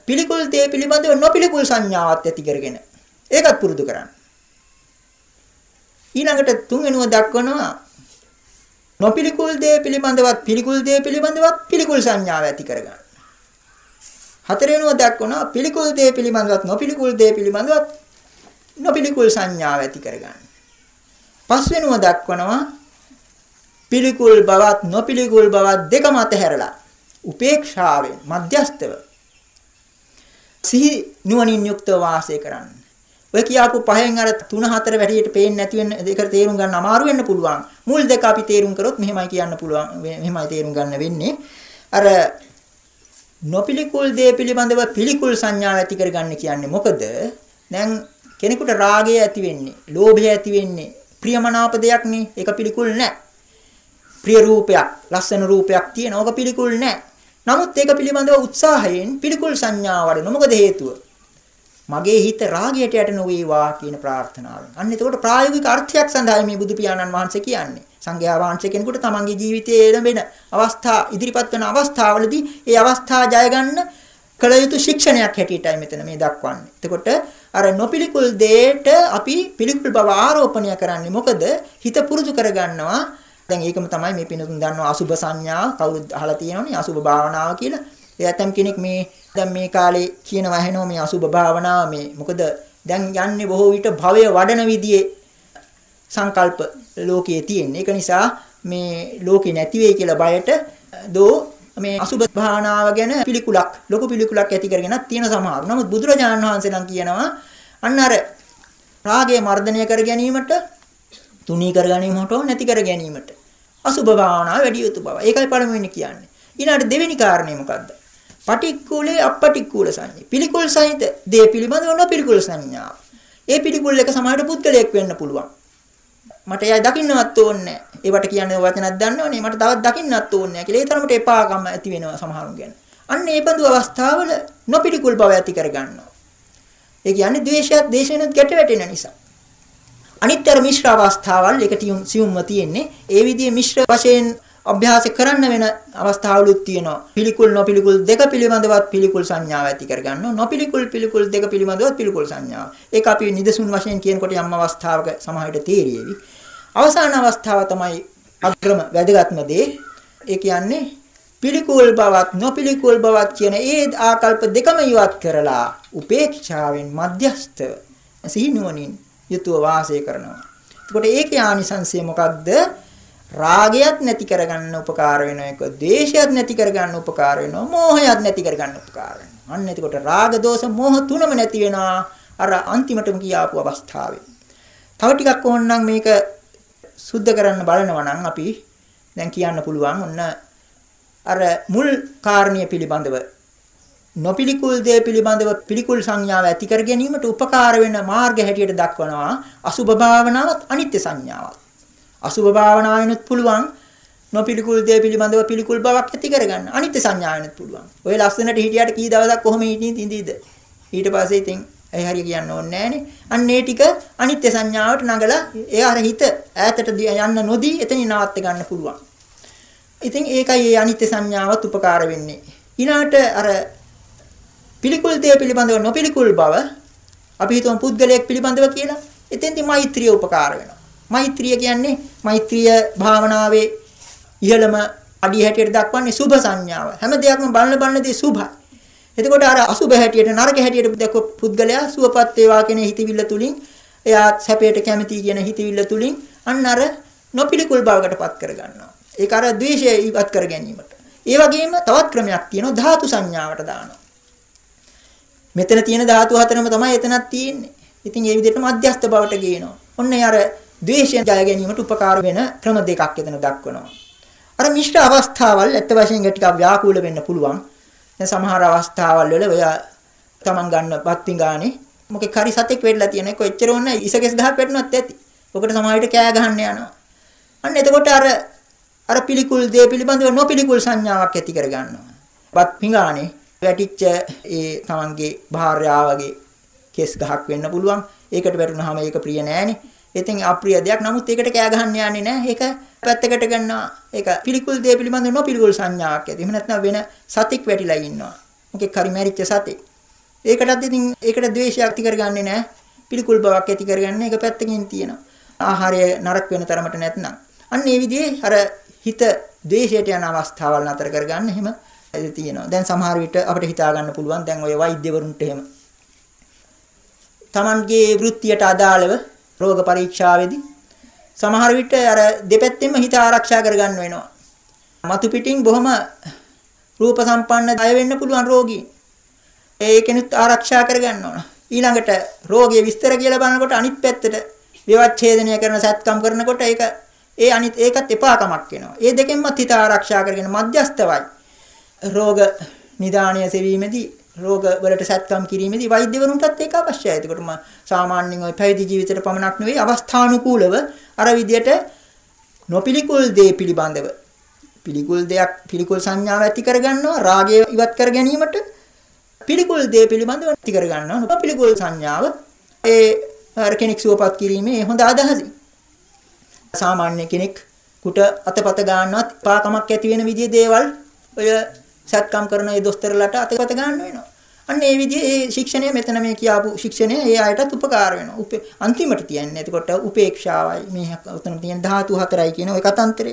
පිළිකුල් දේ පිළිබඳව නොපිළිකුල් සංඥාවක් ඇති කරගෙන ඒකත් පුරුදු කරන්න. ඊළඟට තුන්වෙනුව දක්වනවා නොපිලිකුල් දේ පිළිබඳවත් පිළිකුල් දේ පිළිබඳවත් පිළිකුල් සංඥාව ඇති කරගන්න. හතරවෙනුව දක්වනවා පිළිකුල් දේ පිළිබඳවත් නොපිළිකුල් දේ පිළිබඳවත් නොපිළිකුල් සංඥාව ඇති කරගන්න. පස්වෙනුව දක්වනවා පිළිකුල් බවත් නොපිළිකුල් බවත් දෙකම අතහැරලා උපේක්ෂාවෙන් මධ්‍යස්තව සිහි නුවණින් යුක්තව වාසය කරන්න. ඔය කියාපු පහෙන් අර 3 4 වැඩියට පේන්නේ නැති වෙන දෙකට තේරුම් ගන්න අමාරු වෙන්න පුළුවන්. මුල් දෙක අපි තේරුම් කරොත් මෙහෙමයි කියන්න පුළුවන්. මෙහෙමයි තේරුම් ගන්න වෙන්නේ. අර නොපිලිකුල් දේ පිළිබඳව පිළිකුල් සංඥාව ඇති කරගන්න කියන්නේ මොකද? දැන් කෙනෙකුට රාගය ඇති වෙන්නේ, ලෝභය ඇති වෙන්නේ ප්‍රියමනාප දෙයක් නේ. ඒක පිළිකුල් නැහැ. ප්‍රිය රූපයක්, ලස්සන රූපයක් තියෙන ඕක පිළිකුල් නැහැ. නමුත් ඒක පිළිබඳව උත්සාහයෙන් පිළිකුල් සංඥාව වඩන මොකද හේතුව? මගේ හිත රාගයට යට නොවේවා කියන ප්‍රාර්ථනාවෙන්. අන්න එතකොට ප්‍රායෝගික අර්ථයක් සඳහා මේ බුදු පියාණන් වහන්සේ කියන්නේ. සංඝයා වහන්සේ කෙනෙකුට තමන්ගේ ජීවිතයේ ලැබෙන අවස්ථා ඉදිරිපත් වෙන අවස්ථාවලදී ඒ අවස්ථා ජය ගන්න කළ යුතු ශික්ෂණයක් හැටියටයි මෙතන මේ දක්වන්නේ. එතකොට අර නොපිලිකුල් දෙයට අපි පිළිකුල් බව ආරෝපණය කරන්නේ මොකද? හිත පුරුදු කරගන්නවා. දැන් ඒකම තමයි මේ පිනතුන් දන්නවා අසුභ සංඥා කවුරුද අහලා තියෙනවනේ අසුභ භාවනාව කියලා. ඒ ඇතම් කෙනෙක් මේ දැන් මේ කාලේ කියනවා ඇහෙනවා මේ අසුභ භාවනාව මේ මොකද දැන් යන්නේ බොහෝ විට භවය වඩන විදිහේ සංකල්ප ලෝකයේ තියෙන. ඒක නිසා මේ ලෝකේ නැති වෙයි කියලා බයට දෝ මේ අසුභ භාවනාව ගැන පිළිකුලක් ලොකු පිළිකුලක් ඇති කරගෙනත් තියෙන සමහර. නමුත් බුදුරජාණන් වහන්සේ නම් කියනවා අන්න අර රාගය මර්ධනය කර ගැනීමට තුනී කර ගැනීමට නැති කර ගැනීමට අසුභ භාවනාව වැඩි යුතු බව. ඒකයි පළමුවෙනි කියන්නේ. ඊළඟට දෙවෙනි කාරණේ මොකද්ද? පටික්කුලේ අපටික්කුල සංඥා. පිළිකුල් සහිත දේ පිළිබඳව නොපිළිකුල් සංඥාව. ඒ පිළිකුල් එක සමහරට පුද්ගලයෙක් වෙන්න පුළුවන්. මට එයා දකින්නවත් ඕනේ නැහැ. ඒවට කියන්නේ වචනක් දන්නවනේ. මට තවත් දකින්නවත් ඕනේ නැහැ කියලා. ඒ තරමට එපාකම ඇති වෙනවා සමහරුන් ගැන. අන්න ඒ බඳු අවස්ථාවල නොපිළිකුල් බව ඇති කරගන්නවා. ඒ කියන්නේ ද්වේෂයත් දේශනෙත් ගැට වැටෙන නිසා. අනිත්තර මිශ්‍ර අවස්ථාවල් එක සියුම්ව තියෙන්නේ. ඒ විදිහේ මිශ්‍ර වශයෙන් අභ්‍යාස කරන්න වෙන අවස්ථාවලුත් තියෙනවා. පිළිකුල් නොපිළිකුල් දෙක පිළිබඳවත් පිළිකුල් සංඥාව ඇති කරගන්නවා. නොපිළිකුල් පිළිකුල් දෙක පිළිබඳවත් පිළිකුල් සංඥාව. ඒක අපි නිදසුන් වශයෙන් කියනකොට යම් අවස්ථාවක සමාහයට තේරියෙවි. අවසාන අවස්ථාව තමයි අග්‍රම වැදගත්ම දේ. ඒ කියන්නේ පිළිකුල් බවත් නොපිළිකුල් බවත් කියන ඒ ආකල්ප දෙකම ඉවත් කරලා උපේක්ෂාවෙන් මධ්‍යස්ත සිහිනුවණින් යුතුව වාසය කරනවා. එතකොට ඒකේ ආනිසංශය මොකක්ද? රාගයත් නැති කරගන්න උපකාර වෙන එක, ද්වේෂයත් නැති කරගන්න උපකාර වෙනවා, මෝහයත් නැති කරගන්න උපකාර වෙනවා. අන්න එතකොට රාග, දෝෂ, මෝහ තුනම නැති වෙනවා අර අන්තිමටම කියාපු අවස්ථාවේ. තව ටිකක් ඕනනම් මේක සුද්ධ කරන්න බලනවා නම් අපි දැන් කියන්න පුළුවන් ඔන්න අර මුල් කාරණිය පිළිබඳව නොපිලිකුල් දේ පිළිබඳව පිළිකුල් සංඥාව ඇති කර ගැනීමට උපකාර වෙන මාර්ග හැටියට දක්වනවා අසුභ භාවනාවත් අනිත්‍ය සංඥාවත්. අසුභ භාවනාවෙනුත් පුළුවන් නොපිලිකුල් දේ පිළිබඳව පිළිකුල් බවක් ඇති කරගන්න. අනිත්‍ය සංඥාවෙනුත් පුළුවන්. ඔය ලස්සනට හිටියට කී දවසක් කොහොම හිටින් තින්දීද? ඊට පස්සේ ඉතින් ඒ හරිය කියන්න ඕනේ නෑනේ. අන්න ඒ ටික අනිත්‍ය සංඥාවට නගලා ඒ අර හිත ඈතට යන්න නොදී එතනින් නවත්ත ගන්න පුළුවන්. ඉතින් ඒකයි මේ අනිත්‍ය සංඥාවත් උපකාර වෙන්නේ. ඊළාට අර පිළිකුල් දේ පිළිබඳව නොපිළිකුල් බව අපි හිතමු පුද්ගලයෙක් පිළිබඳව කියලා. එතෙන්දී මෛත්‍රිය උපකාර වෙනවා. මෛත්‍රිය කියන්නේ මෛත්‍රිය භාවනාවේ ඉහළම අඩිය හැටියට දක්වන්නේ සුභ සංඥාව. හැම දෙයක්ම බලන බලනදී සුභයි. එතකොට අර අසුභ හැටියට නරක හැටියට දැක්ව පුද්ගලයා සුවපත් වේවා කියන හිතවිල්ල තුලින් එයා සැපයට කැමති කියන හිතවිල්ල තුලින් අන්න අර නොපිළිකුල් බවකටපත් කර ගන්නවා. ඒක අර ද්වේෂය ඉවත් කර ගැනීමට. ඒ වගේම තවත් ක්‍රමයක් තියෙනවා ධාතු සංඥාවට දානවා. මෙතන තියෙන ධාතු හතරම තමයි එතනක් තියෙන්නේ. ඉතින් ඒ විදිහට මධ්‍යස්ථ බවට ගේනවා. ඔන්න අර ද්වේෂය ජය ගැනීමට උපකාර වෙන ක්‍රම දෙකක් එතන දක්වනවා. අර මිශ්‍ර අවස්ථාවල් ඇත්ත වශයෙන්ම ටිකක් ව්‍යාකූල වෙන්න පුළුවන්. දැන් සමහර අවස්ථාවල් වල ඔය තමන් ගන්න පත්තිංගානේ මොකෙක් හරි සතෙක් වෙඩලා තියෙන එක එච්චර ඕන ඉසකෙස් ගහක් වැටුණත් ඇති. ඔකට සමහර විට කෑ ගහන්න යනවා. අන්න එතකොට අර අර පිළිකුල් දේ පිළිබඳව නොපිළිකුල් සංඥාවක් ඇති කර ගන්නවා. පත් පිඟානේ වැටිච්ච ඒ තමන්ගේ භාර්යාවගේ කෙස් ගහක් වෙන්න පුළුවන්. ඒකට වැටුනහම ඒක ප්‍රිය නෑනේ. ඉතින් අප්‍රිය දෙයක්. නමුත් ඒකට කෑ ගහන්න යන්නේ නෑ. ඒක පැත්තකට ගන්නවා. ඒක පිළිකුල් දේ පිළිබඳව නොපිළිකුල් සංඥාවක් ඇති. එහෙම නැත්නම් වෙන සතෙක් වැටිලා ඉන්නවා. මොකෙක් හරි මැරිච්ච සතෙක්. ඒකටත් ඉතින් ඒකට ද්වේෂයක් ඇති කරගන්නේ නෑ. පිළිකුල් බවක් ඇති කරගන්නේ ඒක පැත්තකින් තියෙනවා. ආහාරය නරක වෙන තරමට නැත්නම්. අන්න ඒ විදිහේ අර හිත ද්වේෂයට යන අවස්ථාවල් නතර කරගන්න එහෙම තියෙනවා. දැන් සමහර විට අපිට හිතා ගන්න පුළුවන් දැන් ඔය වෛද්‍යවරුන්ට එහෙම. Tamanගේ වෘත්තියට අදාළව රෝග පරීක්ෂාවේදී සමහර විට අර දෙපැත්තෙම හිත ආරක්ෂා කරගන්න වෙනවා. මතු පිටින් බොහොම රූප සම්පන්න අය වෙන්න පුළුවන් රෝගී. ඒකෙනුත් ආරක්ෂා කරගන්න ඕන. ඊළඟට රෝගිය විස්තර කියලා බලනකොට අනිත් පැත්තට විවච්ඡේදනය කරන සත්කම් කරනකොට ඒක ඒ අනිත් ඒකත් එපාකමක් වෙනවා. ඒ දෙකෙන්මත් හිත ආරක්ෂා කරගෙන මධ්‍යස්තවයි. රෝග නිදානය සෙවීමේදී රෝග වලට සත්කම් කිරීමේදී වෛද්‍යවරුන්ටත් ඒක අවශ්‍යයි. ඒකට මම සාමාන්‍යයෙන් ওই පැවිදි ජීවිතයට පමණක් නෙවෙයි අවස්ථානුකූලව අර විදියට නොපිලිකුල් දේ පිළිබඳව පිළිකුල් දෙයක් පිළිකුල් සංඥාව ඇති කරගන්නවා රාගය ඉවත් කර ගැනීමට පිළිකුල් දේ පිළිබඳව ඇති කරගන්නවා නොපිළිකුල් සංඥාව ඒ අර කෙනෙක් සුවපත් කිරීමේ හොඳ අදහසයි සාමාන්‍ය කෙනෙක් කුට අතපත ගන්නවත් පාකමක් ඇති වෙන විදිහේ දේවල් ඔය සත්කම් කරන ඒ දොස්තරලට අතපත ගන්න වෙනවා. අන්න ඒ විදිහේ ඒ ශික්ෂණය මෙතන මේ කියාපු ශික්ෂණය ඒ අයටත් උපකාර වෙනවා. උපේ අන්තිමට තියන්නේ. එතකොට උපේක්ෂාවයි මේ උතන තියෙන ධාතු හතරයි කියන ওই කතන්තරය.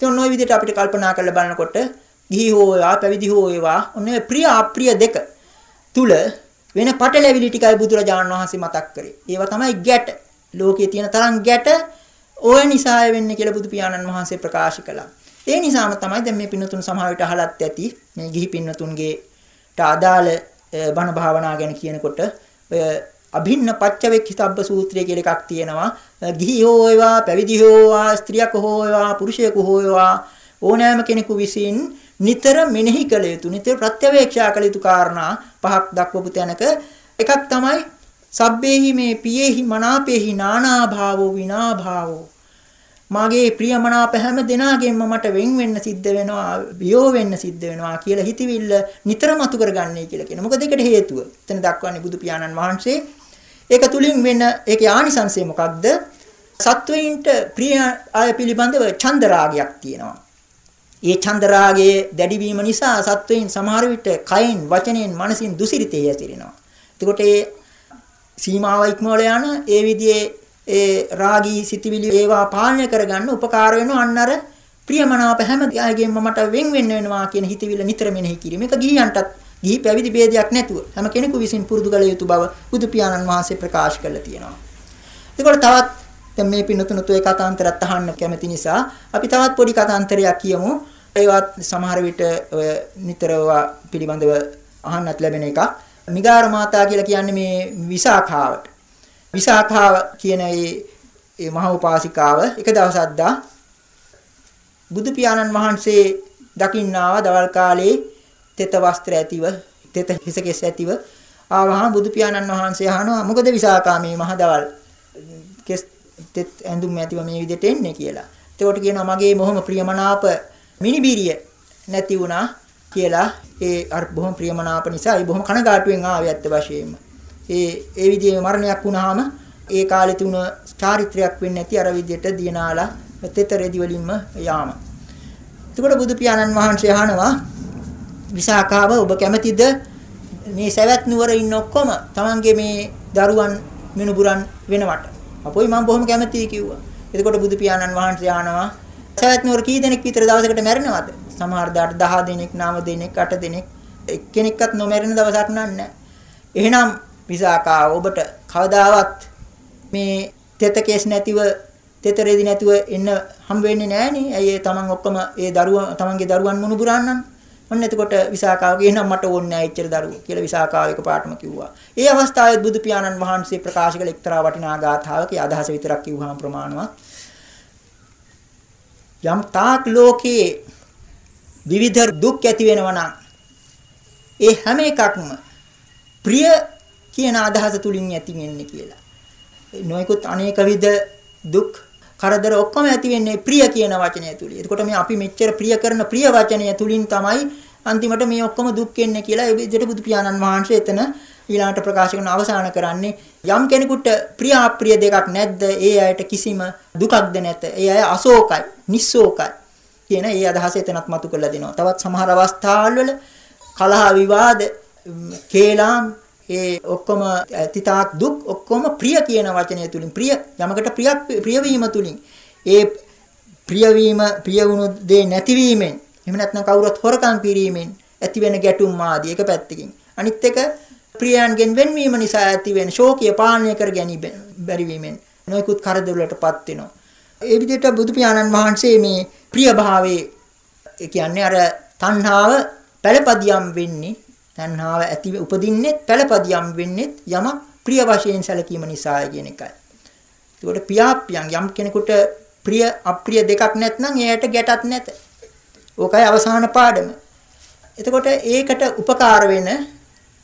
ඉතින් ඔය විදිහට අපිට කල්පනා කරලා බලනකොට ගිහි හෝ වේවා පැවිදි හෝ වේවා ඔන්න ප්‍රිය අප්‍රිය දෙක තුල වෙන පටලැවිලි ටිකයි බුදුරජාණන් වහන්සේ මතක් කරේ. ඒවා තමයි ගැට. ලෝකයේ තියෙන තරම් ගැට ඕය නිසා වෙන්නේ කියලා බුදු පියාණන් වහන්සේ ප්‍රකාශ කළා. ඒ නිසාම තමයි දැන් මේ පින්නතුන් සමහර විට අහලත් ඇති මේ ගිහි පින්නතුන්ගේට අදාළ බණ භාවනා ගැන කියනකොට ඔය අභින්න පච්චවෙක්ඛිතබ්බ සූත්‍රය කියලා එකක් තියෙනවා. ගිහි හෝ වේවා පැවිදි හෝ වේවා ස්ත්‍රියක් හෝ වේවා පුරුෂයෙකු හෝ වේවා ඕනෑම කෙනෙකු විසින් නිතර මෙනෙහි කළ යුතු නිතර ප්‍රත්‍යවේක්ෂා කළ යුතු කාරණා පහක් දක්වපු තැනක එකක් තමයි සබ්බේහි මේ පියේහි මනාපේහි නානා භාවෝ විනා භාවෝ මාගේ ප්‍රියමනාප හැම දෙනාගෙන්ම මට වෙන් වෙන්න සිද්ධ වෙනවා වියෝ වෙන්න සිද්ධ වෙනවා කියලා හිතවිල්ල නිතර මතු කරගන්නයි කියලා කියන. මොකද ඒකට හේතුව. එතන දක්වන්නේ බුදු පියාණන් වහන්සේ. ඒක තුලින් වෙන ඒකේ ආනිසංසය මොකක්ද? සත්වයින්ට ප්‍රිය ආය පිළිබඳව චන්දරාගයක් තියෙනවා. ඒ චන්දරාගයේ දැඩිවීම නිසා සත්වයින් සමහර විට කයින්, වචනෙන්, මනසින් දුසිරිතේ ඇතිරෙනවා. එතකොට ඒ සීමාව ඉක්මවල යන ඒ විදිහේ ඒ රාගී සිතිවිලි ඒවා පාලනය කරගන්න උපකාර වෙනවා අන්න අර ප්‍රියමනාප හැම අයගෙන්ම මට වෙන් වෙන්න වෙනවා කියන හිතවිල්ල නිතර මෙනෙහි කිරීම. ඒක ගිහියන්ටත් ගිහි පැවිදි ભેදයක් නැතුව හැම කෙනෙකු විසින් පුරුදු කළ යුතු බව බුදු පියාණන් වහන්සේ ප්‍රකාශ කරලා තියෙනවා. ඒකට තවත් දැන් මේ පින්නතුණුත් ඒ කතාන්තරත් අහන්න කැමති නිසා අපි තවත් පොඩි කතාන්තරයක් කියමු. ඒවත් සමහර විට ඔය නිතරව පිළිබඳව අහන්නත් ලැබෙන එකක්. මිගාර මාතා කියලා කියන්නේ මේ විසාඛාවට. විසාඛාව කියන ඒ මහ උපාසිකාව එක දවසක් දා බුදු පියාණන් වහන්සේ දකින්නාව දවල් කාලේ තෙත වස්ත්‍ර ඇතිව තෙත හිසකෙස් ඇතිව ආවහම බුදු පියාණන් වහන්සේ අහනවා මොකද විසාකා මේ මහ දවල් කෙස් තෙත් ඇඳුම් ඇතිව මේ විදිහට එන්නේ කියලා. එතකොට කියනවා මගේ මොහොම ප්‍රියමනාප මිනිබිරිය නැති වුණා කියලා ඒ අර බොහොම ප්‍රියමනාප නිසා ඒ බොහොම කනගාටුවෙන් ආවේ ඇත්ත වශයෙන්ම. ඒ ඒ විදිහේ මරණයක් වුණාම ඒ කාලේ තුන චාරිත්‍රයක් වෙන්නේ නැති අර විදිහට දියනාලා තෙතරෙදි වලින්ම යාම. එතකොට බුදු පියාණන් වහන්සේ අහනවා විසාකාව ඔබ කැමතිද මේ සවැත් නුවර ඉන්න ඔක්කොම Tamange මේ දරුවන් මිනුබුරන් වෙනවට. අපොයි මම බොහොම කැමතියි කිව්වා. එතකොට බුදු පියාණන් වහන්සේ අහනවා සවැත් නුවර කී දෙනෙක් විතර දවසකට මැරෙනවද? සමහර දාට 10 දෙනෙක්, 9 දෙනෙක්, 8 දෙනෙක් එක්කෙනෙක්වත් නොමැරෙන දවසක් නෑ. එහෙනම් විසාකා ඔබට කවදාවත් මේ තෙත කේස් නැතිව තෙත රෙදි නැතුව එන්න හම් වෙන්නේ නෑනේ. ඇයි ඒ තමන් ඔක්කොම ඒ දරුවා තමන්ගේ දරුවන් මුණුබුරන්නන්. ඔන්න එතකොට විසාකාව කියනවා මට ඕනේ නෑ එච්චර දරුවෝ කියලා විසාකාව එකපාරටම කිව්වා. ඒ අවස්ථාවේ බුදු පියාණන් වහන්සේ ප්‍රකාශ කළ එක්තරා වටිනා ගාථාවක අදහස විතරක් කිව්වහම ප්‍රමාණවත්. යම් තාක් ලෝකේ විවිධ දුක් ඇති වෙනවා නම් ඒ හැම එකක්ම ප්‍රිය කියන අදහස තුලින් ඇති වෙන්නේ කියලා. නොයෙකුත් අනේක විද දුක් කරදර ඔක්කොම ඇති වෙන්නේ ප්‍රිය කියන වචනය තුලින්. එතකොට මේ අපි මෙච්චර ප්‍රිය කරන ප්‍රිය වචනය තුලින් තමයි අන්තිමට මේ ඔක්කොම දුක් එන්නේ කියලා ඒ විදිහට බුදු පියාණන් වහන්සේ එතන ඊළාට ප්‍රකාශ කරන අවසාන කරන්නේ යම් කෙනෙකුට ප්‍රිය අප්‍රිය දෙකක් නැද්ද ඒ අයට කිසිම දුකක්ද නැත. ඒ අය අශෝකයි, නිස්සෝකයි කියන ඒ අදහස එතනත් මතු කරලා දෙනවා. තවත් සමහර අවස්ථාවල් වල කලහ විවාද, කේලාම් ඒ ඔක්කොම තිතාක් දුක් ඔක්කොම ප්‍රිය කියන වචනය තුලින් ප්‍රිය යමකට ප්‍රියක් ප්‍රියවීම තුලින්. ඒ ප්‍රියවීම ප්‍රිය වුණු දේ නැතිවීමෙන් එහෙම නැත්නම් කවුරුත් හොරකම් කිරීමෙන් ඇති වෙන ගැටුම් ආදී එක පැත්තකින්. අනිත් එක ප්‍රියයන්ගෙන් වෙන්වීම නිසා ඇති වෙන ශෝකීය පාලනය කර ගැනීම බැරි වීමෙන් නොයෙකුත් කරදරවලටපත් වෙනවා. ඒ විදිහට බුදු පියාණන් වහන්සේ මේ ප්‍රිය භාවයේ ඒ කියන්නේ අර තණ්හාව පළපදියම් වෙන්නේ තණ්හාව ඇති උපදින්නේ පළපදියම් වෙන්නේ යමක් ප්‍රිය වශයෙන් සැලකීම නිසායි කියන එකයි. ඒකට පියාප්පියන් යම් කෙනෙකුට ප්‍රිය අප්‍රිය දෙකක් නැත්නම් එයාට ගැටක් නැත. ඕකයි අවසාන පාඩම. එතකොට ඒකට උපකාර වෙන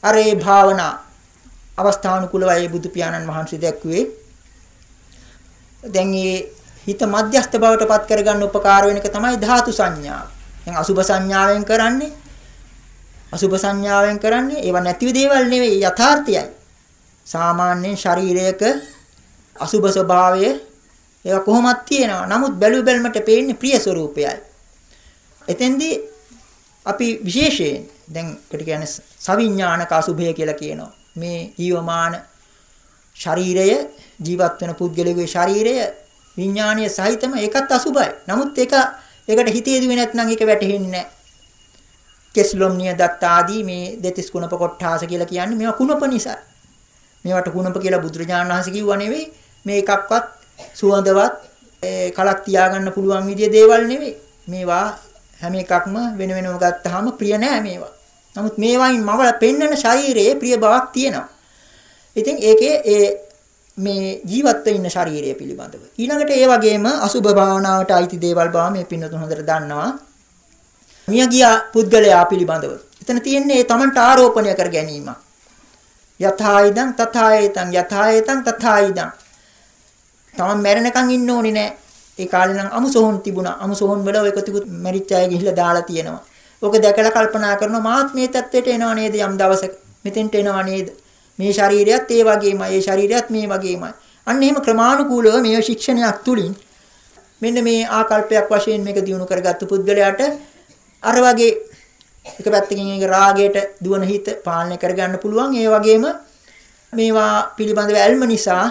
අර ඒ භාවනා අවස්ථානුකූලවයි බුදු පියාණන් වහන්සේ දැක්ුවේ. දැන් මේ හිත මධ්‍යස්ත බවට පත් කරගන්න උපකාර වෙන එක තමයි ධාතු සංඥාව. දැන් අසුභ සංඥාවෙන් කරන්නේ අසුභ සංඥාවෙන් කරන්නේ ඒවා නැතිව දේවල් නෙවෙයි යථාර්ථයයි. සාමාන්‍යයෙන් ශරීරයක අසුභ ස්වභාවය ඒවා කොහොමත් තියෙනවා. නමුත් බැලු බැලමට පේන්නේ ප්‍රිය ස්වરૂපයයි. එතෙන්දී අපි විශේෂයෙන් දැන් කට කියන්නේ සවිඥානික අසුභය කියලා කියනවා. මේ ජීවමාන ශරීරය ජීවත් වෙන පුද්ගලයාගේ ශරීරය විඥානීය සහිතම ඒකත් අසුභයි. නමුත් ඒක ඒකට හිතේ දුවේ නැත්නම් ඒක වැටහෙන්නේ නැහැ. කෙස්ලොම් නියදත් ආදී මේ දෙතිස් කුණප කොට්ටාස කියලා කියන්නේ මේවා කුණප නිසා. මේවට කුණප කියලා බුදුරජාණන් වහන්සේ කිව්වා නෙවෙයි. මේ එකක්වත් සුවඳවත් කලක් තියාගන්න පුළුවන් විදිය දේවල් නෙවෙයි. මේවා හැම එකක්ම වෙන වෙනම ගත්තාම ප්‍රිය නෑ මේවා. නමුත් මේවායින් මවල පෙන්නන ශරීරයේ ප්‍රිය බවක් තියෙනවා. ඉතින් ඒකේ ඒ මේ ජීවත් ඉන්න ශරීරය පිළිබඳව. ඊළඟට ඒ වගේම අසුභ භාවනාවට අයිති දේවල් බව මේ පින්නතුන් හොඳට දන්නවා. මිය ගියා පුද්ගලයා පිළිබඳව. එතන තියෙන්නේ තමන්ට ආරෝපණය කර ගැනීම. යථායිදං තථායිතං යථායිතං තථායිදං. තමන් මැරෙනකන් ඉන්න ඕනේ නෑ. ඒ කාලේ නම් අමුසොහොන් තිබුණා. අමුසොහොන් වල ඔය කොතිකුත් මැරිච්ච අය ගිහිල්ලා දාලා තියෙනවා. ඕක දැකලා කල්පනා කරනවා මාත් මේ தത്വෙට එනව නේද යම් දවසක. මෙතෙන්ට එනව නේද? මේ ශරීරයත් ඒ වගේමයි. ඒ ශරීරයත් මේ වගේමයි. අන්න එහෙම ක්‍රමානුකූලව මේ ශික්ෂණයක් තුලින් මෙන්න මේ ආකල්පයක් වශයෙන් මේක දිනු කරගත්තු පුද්ගලයාට අර වගේ එක පැත්තකින් ඒක රාගයට දුවන හිත පාලනය කරගන්න පුළුවන්. ඒ වගේම මේවා පිළිබඳව ඇල්ම නිසා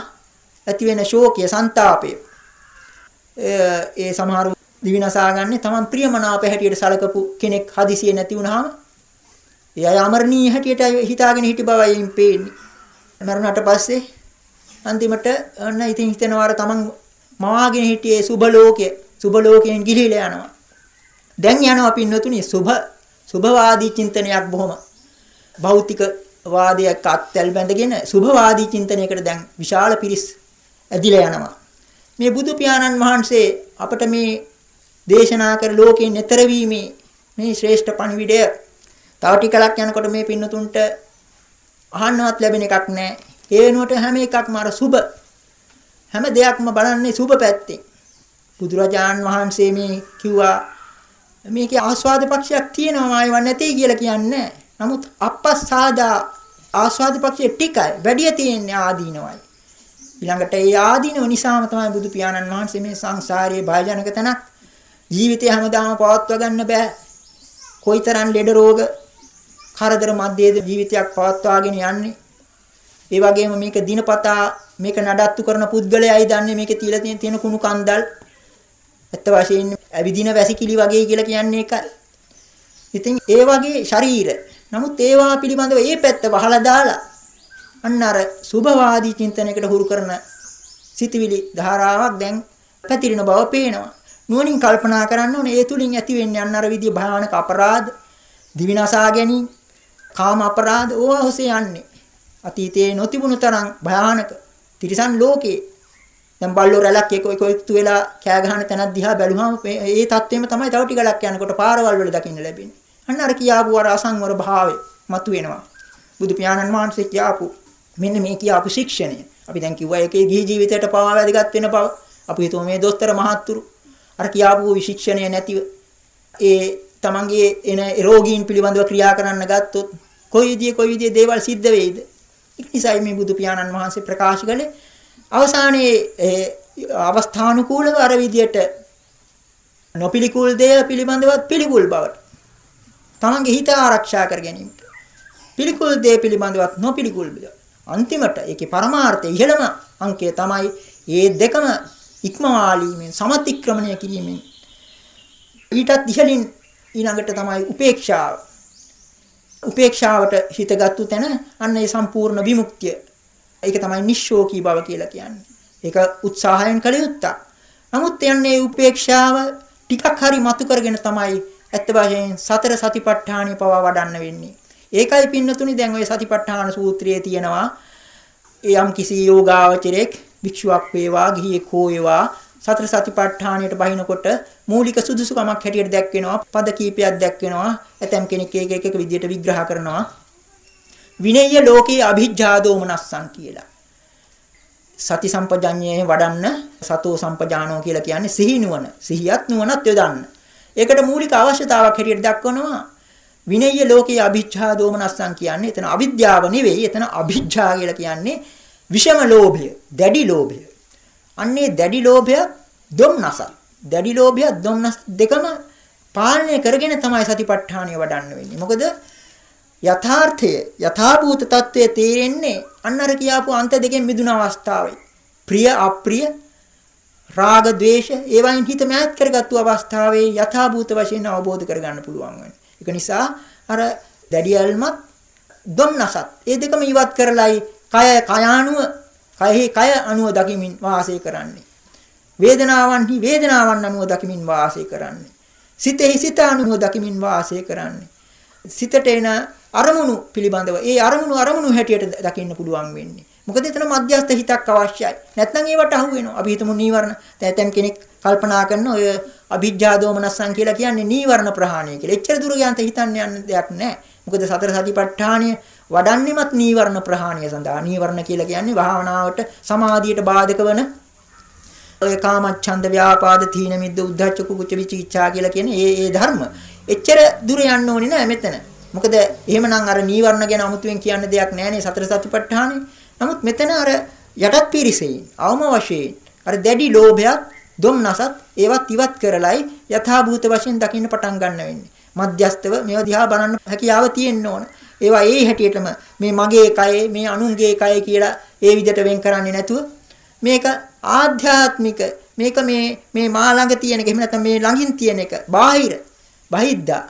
ඇති වෙන ශෝකය, ਸੰతాපය ඒ සමහර දිවිනසා ගන්න තමන් ප්‍රියමනාප හැටියට සලකපු කෙනෙක් හදිසියෙ නැති වුනහම ඒ අය අමරණීය හැටියට හිතාගෙන හිටි බවයි පේන්නේ. මරුණාට පස්සේ අන්තිමට අන්න ඉතින් හිතෙනවා අර තමන් මවාගෙන හිටියේ සුබ ලෝකයේ සුබ ලෝකයෙන් ගිලිහිලා යනවා. දැන් යනවා පින්නතුනි සුබ සුභවාදී චින්තනයක් බොහොම භෞතික වාදයක් අත්ැල් බැඳගෙන සුභවාදී චින්තනයකට දැන් විශාල පිරිස් ඇදිලා යනවා. මේ බුදු පියාණන් වහන්සේ අපට මේ දේශනා කර ලෝකයෙන් එතර වීමේ මේ ශ්‍රේෂ්ඨ පණිවිඩය තව ටිකලක් යනකොට මේ පින්නතුන්ට අහන්නවත් ලැබෙන එකක් නැහැ. ඒ වෙනුවට හැම එකක්ම අර සුබ හැම දෙයක්ම බලන්නේ සුබ පැත්තෙන්. බුදුරජාන් වහන්සේ මේ කිව්වා මේකේ ආස්වාද පක්ෂයක් තියෙනවා ආයව නැtei කියලා කියන්නේ නමුත් අපස්සාදා ආස්වාද පක්ෂය ටිකයි වැඩි තියෙන්නේ ආදීනවයි. ඊළඟට ඒ ආදීනව නිසාම තමයි බුදු පියාණන් වහන්සේ මේ සංසාරයේ භයජනක තැනක් ජීවිතය හැමදාම පවත්වා ගන්න බෑ. කොයිතරම් ලෙඩ රෝග කරදර මැදේද ජීවිතයක් පවත්වාගෙන යන්නේ. ඒ වගේම මේක දිනපතා මේක නඩත්තු කරන පුද්ගලයයි දන්නේ මේකේ තියලා තියෙන තියෙන කුණු කන්දල් ඇත්ත වශයෙන්ම ඇවිදින වැසිකිලි වගේ කියලා කියන්නේ ඒකයි. ඉතින් ඒ වගේ ශරීර. නමුත් ඒවා පිළිබඳව ඒ පැත්ත වහලා දාලා අන්න අර සුභවාදී චින්තනයකට හුරු කරන සිතවිලි ධාරාවක් දැන් පැතිරෙන බව පේනවා. නුවණින් කල්පනා කරන්න ඕනේ ඒ තුලින් ඇති වෙන්නේ අන්න අර විදිය භයානක අපරාධ, දිවිනසා ගැනීම, කාම අපරාධ ඕවා ඔස්සේ යන්නේ. අතීතයේ නොතිබුණු තරම් භයානක තිරිසන් ලෝකේ දැන් බල්ලෝ රැලක් එක එක එකතු වෙලා කෑ ගහන තැනක් දිහා බැලුවාම ඒ தත්වෙම තමයි තව ටිකක් යනකොට පාරවල් වල දකින්න ලැබෙන්නේ. අන්න අර කියාපු අර අසංවර භාවය මතුවෙනවා. බුදු පියාණන් වහන්සේ කියාපු මෙන්න මේ කියාපු ශික්ෂණය. අපි දැන් කිව්වා ඒකේ ගිහි ජීවිතයට පවා වැදගත් වෙන බව. අපි හිතුව මේ දොස්තර මහත්තුරු අර කියාපු විශික්ෂණය නැතිව ඒ තමන්ගේ එන රෝගීන් පිළිබඳව ක්‍රියා කරන්න ගත්තොත් කොයි විදිහේ කොයි විදිහේ දේවල් සිද්ධ වෙයිද? ඒක නිසා මේ බුදු පියාණන් වහන්සේ ප්‍රකාශ කළේ අවසානයේ අවස්ථානුකූලව අර විදියට නොපිලිකුල් දේ පිළිබඳවත් පිළිකුල් බවට තමන්ගේ හිත ආරක්ෂා කර ගැනීමට පිළිකුල් දේ පිළිබඳවත් නොපිළිකුල් බව අන්තිමට ඒකේ පරමාර්ථය ඉහළම අංකය තමයි මේ දෙකම ඉක්මවාලීමෙන් සමතික්‍රමණය කිරීමෙන් ඊටත් ඉහළින් ඊළඟට තමයි උපේක්ෂාව. උපේක්ෂාවට හිතගත්තු තැන අන්න ඒ සම්පූර්ණ විමුක්තිය. ඒක තමයි නිශ්ශෝකී බව කියලා කියන්නේ. ඒක උත්සාහයෙන් කළ යුත්තක්. නමුත් යන්නේ උපේක්ෂාව ටිකක් හරි මතු කරගෙන තමයි ඇත්ත වශයෙන් සතර සතිපට්ඨානිය පවා වඩන්න වෙන්නේ. ඒකයි පින්නතුනි දැන් ওই සතිපට්ඨාන සූත්‍රයේ තියෙනවා යම් කිසි යෝගාවචරයක් භික්ෂුවක් වේවා ගිහියෙක් හෝ වේවා සතර සතිපට්ඨානයට බහිනකොට මූලික සුදුසුකමක් හැටියට දැක්වෙනවා පද කීපයක් දැක්වෙනවා ඇතම් කෙනෙක් එක එක විදිහට විග්‍රහ කරනවා විනය්‍ය ලෝකේ අභිජ්ජා දෝමනස්සං කියලා. සති සම්පජඤ්ඤයේ වඩන්න සතෝ සම්පජානෝ කියලා කියන්නේ සිහි නුවණ සිහියත් නුවණත් යොදන්න. ඒකට මූලික අවශ්‍යතාවක් හැටියට දක්වනවා විනය්‍ය ලෝකයේ අභිජ්ජා දෝමනස්සං කියන්නේ එතන අවිද්‍යාව නෙවෙයි එතන අභිජ්ජා කියලා කියන්නේ විෂම ලෝභය දැඩි ලෝභය. අන්නේ දැඩි ලෝභය දුම්නස දැඩි ලෝභය දුම්නස දෙකම පාලනය කරගෙන තමයි සතිපට්ඨානය වඩන්න වෙන්නේ. මොකද යථාර්ථය යථාභූත తත්වයේ තේරෙන්නේ අන්න අර කියාපු අන්ත දෙකෙන් මිදුණ අවස්ථාවේ. ප්‍රිය අප්‍රිය රාග ద్వේෂ ඒවායින් හිත මෑත් කරගත්තු අවස්ථාවේ යථාභූත වශයෙන් අවබෝධ කරගන්න පුළුවන් වෙන්නේ. ඒක නිසා අර දැඩියල්මත් ධම්නසත් ඒ දෙකම ඉවත් කරලයි කය කයානුව කයෙහි කය අනුව දකිමින් වාසය කරන්නේ. වේදනාවන්හි වේදනාවන් අනුව දකිමින් වාසය කරන්නේ. සිතෙහි සිත අනුව දකිමින් වාසය කරන්නේ. සිතට එන අරමුණු පිළිබඳව ඒ අරමුණු අරමුණු හැටියට දකින්න පුළුවන් වෙන්නේ. මොකද එතන මධ්‍යස්ථ හිතක් අවශ්‍යයි. නැත්නම් ඒවට අහු වෙනවා. අපි හිතමු නීවරණ. දැන් කෙනෙක් කල්පනා කරන ඔය අභිජ්ජා දෝමනස්සන් කියලා කියන්නේ නීවරණ ප්‍රහාණය කියලා. එච්චර දුර යන්ත හිතන්න යන්න දෙයක් නැහැ. මොකද සතර සතිපට්ඨානය වඩන්නෙමත් නීවරණ ප්‍රහාණය සඳහා. නීවරණ කියලා කියන්නේ භාවනාවට සමාධියට බාධක වන ඔය කාමච්ඡන්ද ව්‍යාපාද තීන මිද්ද උද්ධච්ච කුච්ච විචිච්ඡා කියලා කියන්නේ ඒ ඒ ධර්ම. එච්චර දුර යන්න ඕනේ නෑ මෙතන. මොකද එහෙමනම් අර නීවරණ ගැන අමුතුවෙන් කියන්න දෙයක් නැහැනේ සතර සතිපට්ඨානෙ. නමුත් මෙතන අර යටත් පිරිසෙන් අවම වශයෙන් අර දැඩි ලෝභයක් දුම්නසත් ඒවත් ඉවත් කරලයි යථා භූත වශයෙන් දකින්න පටන් ගන්න වෙන්නේ. මධ්‍යස්තව මේවා දිහා බලන්න හැකියාව තියෙන්න ඕන. ඒවා ඒ හැටියටම මේ මගේ කය මේ අනුන්ගේ කය කියලා ඒ විදිහට වෙන් කරන්නේ නැතුව මේක ආධ්‍යාත්මික මේක මේ මේ මා ළඟ තියෙන එක එහෙම නැත්නම් මේ ළඟින් තියෙන එක බාහිර බහිද්දා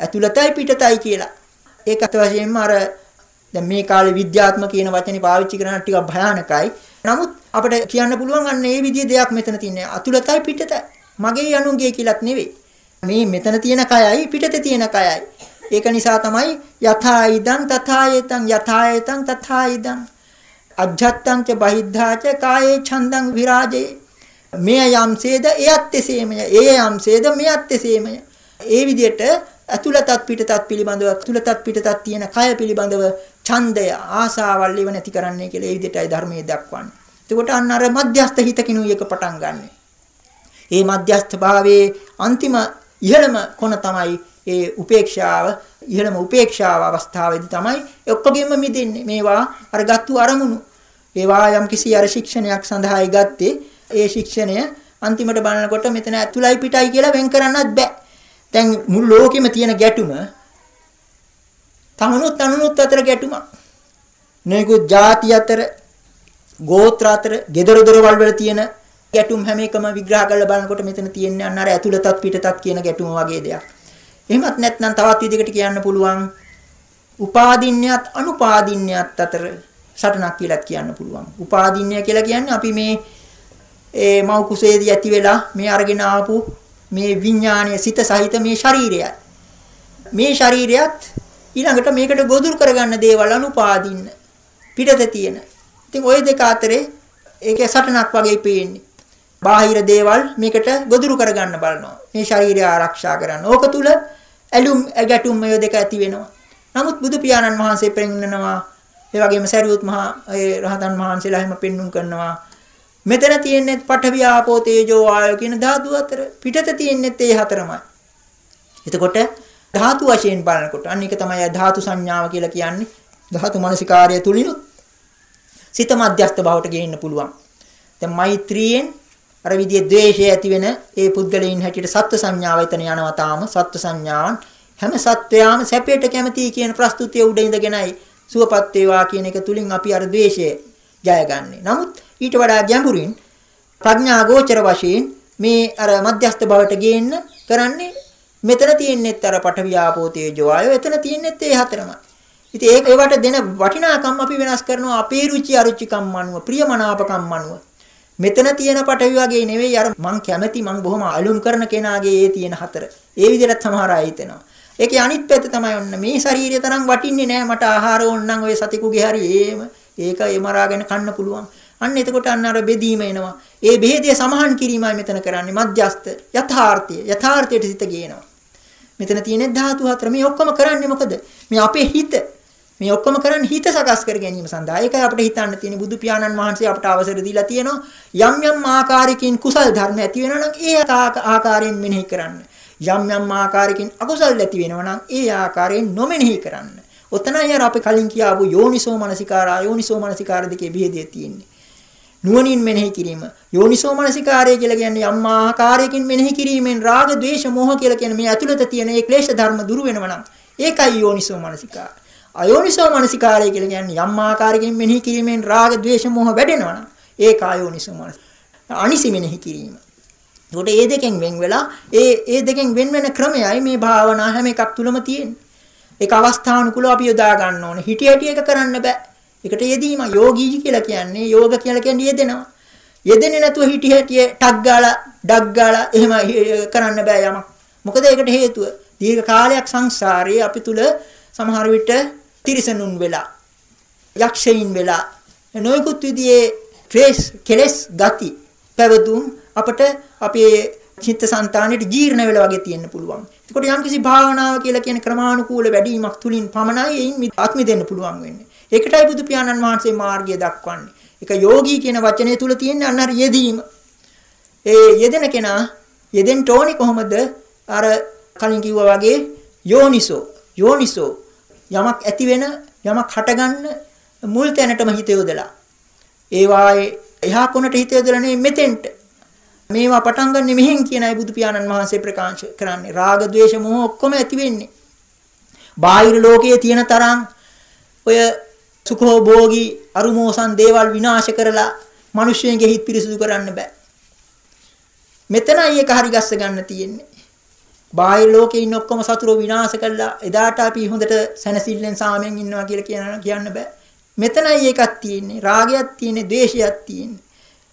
ඇතුළතයි පිටතයි කියලා. ඒක අත වශයෙන්ම අර දැන් මේ කාලේ විද්‍යාත්මක කියන වචනේ පාවිච්චි කරන ටිකක් භයානකයි. නමුත් අපිට කියන්න පුළුවන් අන්න ඒ විදිහේ දෙයක් මෙතන තියෙනවා. අතුලතයි පිටතයි. මගේ යනුගේ කියලාත් නෙවෙයි. මේ මෙතන තියෙන කයයි පිටතේ තියෙන කයයි. ඒක නිසා තමයි යථා ඉදං තථා යතං යථා යතං තථා ඉදං අජ්ජත්තං ච බහිද්ධා ච කායේ ඡන්දං විරාජේ මෙය යම්සේද එයත් එසේමය ඒ යම්සේද මෙයත් එසේමය ඒ විදිහට ඇතුළතත් පිටතත් පිළිබඳව ඇතුළතත් පිටතත් තියෙන කය පිළිබඳව ඡන්දය ආසාවල් ඉව නැති කරන්නේ කියලා ඒ විදිහටයි ධර්මයේ දක්වන්නේ. එතකොට අන්න අර මධ්‍යස්ථ හිතකිනුයි එක පටන් ගන්නෙ. ඒ මධ්‍යස්ථ භාවයේ අන්තිම ඉහළම කොන තමයි ඒ උපේක්ෂාව ඉහළම උපේක්ෂාව අවස්ථාවේදී තමයි ඔක්කොගෙම මිදෙන්නේ. මේවා අර ගත්තු අරමුණු. ඒවා යම් කිසි අර ශික්ෂණයක් සඳහායි ගත්තේ. ඒ ශික්ෂණය අන්තිමට බලනකොට මෙතන ඇතුළයි පිටයි කියලා වෙන් කරන්නත් බෑ. දැන් මුළු ලෝකෙම තියෙන ගැටුම තමනුත් අනුනුත් අතර ගැටුමක්. නොයෙකුත් ಜಾති අතර, ගෝත්‍ර අතර, gedara dorawal වල තියෙන ගැටුම් හැම එකම විග්‍රහ කරලා බලනකොට මෙතන තියෙන්නේ අන්න අර ඇතුළතත් පිටතත් කියන ගැටුම වගේ දෙයක්. එහෙමත් නැත්නම් තවත් විදිහකට කියන්න පුළුවන් උපාදින්‍යත් අනුපාදින්‍යත් අතර සටනක් කියලා කියන්න පුළුවන්. උපාදින්‍ය කියලා කියන්නේ අපි මේ ඒ මව් කුසේදී ඇති වෙලා මේ අරගෙන ආපු මේ විඥානීය සිත සහිත මේ ශරීරයයි. මේ ශරීරයත් ඊළඟට මේකට ගොදුරු කරගන්න දේවල් අනුපාදින්න පිටත තියෙන. ඉතින් ওই දෙක අතරේ ඒකේ සටනක් වගේ පේන්නේ. බාහිර දේවල් මේකට ගොදුරු කරගන්න බලනවා. මේ ශරීරය ආරක්ෂා කරන්න. ඕක තුල ඇලුම් ගැටුම් මේ දෙක ඇති වෙනවා. නමුත් බුදු පියාණන් වහන්සේ පෙන්වනවා ඒ වගේම සරියුත් මහා ඒ රහතන් වහන්සේලා එහෙම පෙන්눔 කරනවා මෙතන තියෙන්නේ පඨවි ආපෝ තේජෝ වායෝ කියන ධාතු අතර පිටත තියෙන්නේ ඒ හතරමයි. එතකොට ධාතු වශයෙන් බලනකොට අන්න ඒක තමයි ධාතු සංඥාව කියලා කියන්නේ. ධාතු මනසිකාර්යය තුලිනුත් සිත මධ්‍යස්ත බවට ගේන්න පුළුවන්. දැන් මෛත්‍රියෙන් අර විදිහේ ද්වේෂය ඇති වෙන ඒ පුද්ගලයන් හැටියට සත්ත්ව සංඥාව එතන යනවා තාම සත්ත්ව සංඥාවන් හැම සත්වයාම සැපයට කැමතියි කියන ප්‍රස්තුතිය උඩ ඉඳගෙනයි සුවපත් වේවා කියන එක තුලින් අපි අර ද්වේෂය ජයගන්නේ. නමුත් ඊට වඩා ගැඹුරින් ප්‍රඥා ගෝචර වශයෙන් මේ අර මධ්‍යස්ත බවට ගේන්න කරන්නේ මෙතන තියෙන්නේත් අර පඨවි ආපෝ තේජෝ ආයෝ එතන තියෙන්නේත් ඒ හතරමයි. ඉතින් ඒක ඒවට දෙන වටිනාකම් අපි වෙනස් කරනවා අපේ රුචි අරුචිකම් අනුව ප්‍රියමනාපකම් අනුව. මෙතන තියෙන පටවි වගේ නෙවෙයි අර මං කැමැති මං බොහොම අලුම් කරන කෙනාගේ ඒ තියෙන හතර. ඒ විදිහට සමහර අය හිතෙනවා. ඒකේ අනිත් පැත්ත තමයි ඔන්න මේ ශරීරය තරම් වටින්නේ නෑ මට ආහාර ඕන නම් ඔය සතිකුගේ හරි ඒම ඒක එමරාගෙන කන්න පුළුවන්. අන්න එතකොට අන්න අර බෙදීම එනවා. ඒ බෙහෙදේ සමහන් කිරීමයි මෙතන කරන්නේ මධ්‍යස්ත යථාර්ථය. යථාර්ථයට සිත ගේනවා. මෙතන තියෙන ධාතු හතර මේ ඔක්කොම කරන්නේ මොකද? මේ අපේ හිත මේ ඔක්කොම කරන්නේ හිත සකස් කර ගැනීම සඳහා. ඒකයි අපිට හිතන්න තියෙන්නේ බුදු පියාණන් වහන්සේ අපට අවසර දීලා තියෙනවා යම් යම් ආකාරයකින් කුසල් ධර්ම ඇති වෙනවා නම් ඒ ආකාරයෙන් මෙනෙහි කරන්න. යම් යම් ආකාරයකින් අකුසල් ඇති වෙනවා නම් ඒ ආකාරයෙන් නොමෙනෙහි කරන්න. ඔතනයි අර අපි කලින් කියාපු යෝනිසෝ මනසිකාර ආයෝනිසෝ මනසිකාර දෙකේ බෙහෙදේ තියෙන්නේ. නුවණින් මෙනෙහි කිරීම. යෝනිසෝ මනසිකාරය කියලා කියන්නේ යම් ආකාරයකින් මෙනෙහි කිරීමෙන් රාග ద్వේෂ මෝහ කියලා කියන මේ ඇතුළත තියෙන මේ ක්ලේශ ධර්ම දුරු වෙනවා නම් ඒකයි යෝනිසෝ මනසිකාර අයෝනිසෝ මනසිකාරය කියලා කියන්නේ යම් ආකාරයකින් මෙනෙහි කිරීමෙන් රාග ద్వේෂ මෝහ වැඩෙනවා නම් ඒක අයෝනිසෝ මනස අනිසි මෙනෙහි කිරීම. එතකොට මේ දෙකෙන් වෙන් වෙලා ඒ ඒ දෙකෙන් වෙන් වෙන ක්‍රමයයි මේ භාවනා හැම එකක් තුලම තියෙන්නේ. ඒක අවස්ථානුකූලව අපි යොදා ගන්න ඕනේ. හිටිය හිටිය එක කරන්න බෑ. ඒකට යෙදීම යෝගී කියලා කියන්නේ යෝග කියලා කියන්නේ යෙදෙනවා. යෙදෙන්නේ නැතුව හිටි හිටි ටක් ගාලා ඩක් ගාලා එහෙම කරන්න බෑ යමක්. මොකද ඒකට හේතුව දීර්ඝ කාලයක් සංසාරයේ අපි තුල සමහර විට තිරිසනුන් වෙලා යක්ෂයින් වෙලා නොයෙකුත් විදිහේ ක්ලේශ කෙලස් ගති පැවතුම් අපට අපේ චිත්තසංතානෙට ජීර්ණ වෙලා වගේ තියෙන්න පුළුවන්. ඒකට යම්කිසි භාවනාව කියලා කියන ක්‍රමානුකූල වැඩිවීමක් තුලින් පමණයි එයින් අත්මි දෙන්න පුළුවන් වෙන්නේ. ඒකටයි බුදු පියාණන් වහන්සේ මාර්ගය දක්වන්නේ. ඒක යෝගී කියන වචනේ තුල තියෙන අන්න අර යෙදීම. ඒ යෙදෙන කෙනා යෙදෙන්න ඕනි කොහොමද? අර කලින් කිව්වා වගේ යෝනිසෝ යෝනිසෝ යමක් ඇති වෙන යමක් හටගන්න මුල් තැනටම හිත යොදලා ඒ වායේ එහා කොනට හිත යොදලා නෙමෙයි මෙතෙන්ට මේවා පටන් ගන්න මෙහෙන් කියනයි බුදු පියාණන් වහන්සේ ප්‍රකාශ කරන්නේ රාග ద్వේෂ මොහ ඔක්කොම ඇති වෙන්නේ බාහිර ලෝකයේ තියෙන තරම් ඔය සුඛෝ භෝගී අරුමෝසන් දේවල් විනාශ කරලා මිනිස්සුන්ගේ හිත පිරිසුදු කරන්න බෑ මෙතනයි ඒක හරි ගස්ස ගන්න තියෙන්නේ බාහිර ලෝකේ ඉන්න ඔක්කොම සතුරු විනාශ කළා එදාට අපි හොඳට සැනසෙල්ලෙන් සාමයෙන් ඉන්නවා කියලා කියන කියන්න බෑ. මෙතනයි ඒකක් තියෙන්නේ. රාගයක් තියෙන්නේ, ද්වේෂයක් තියෙන්නේ.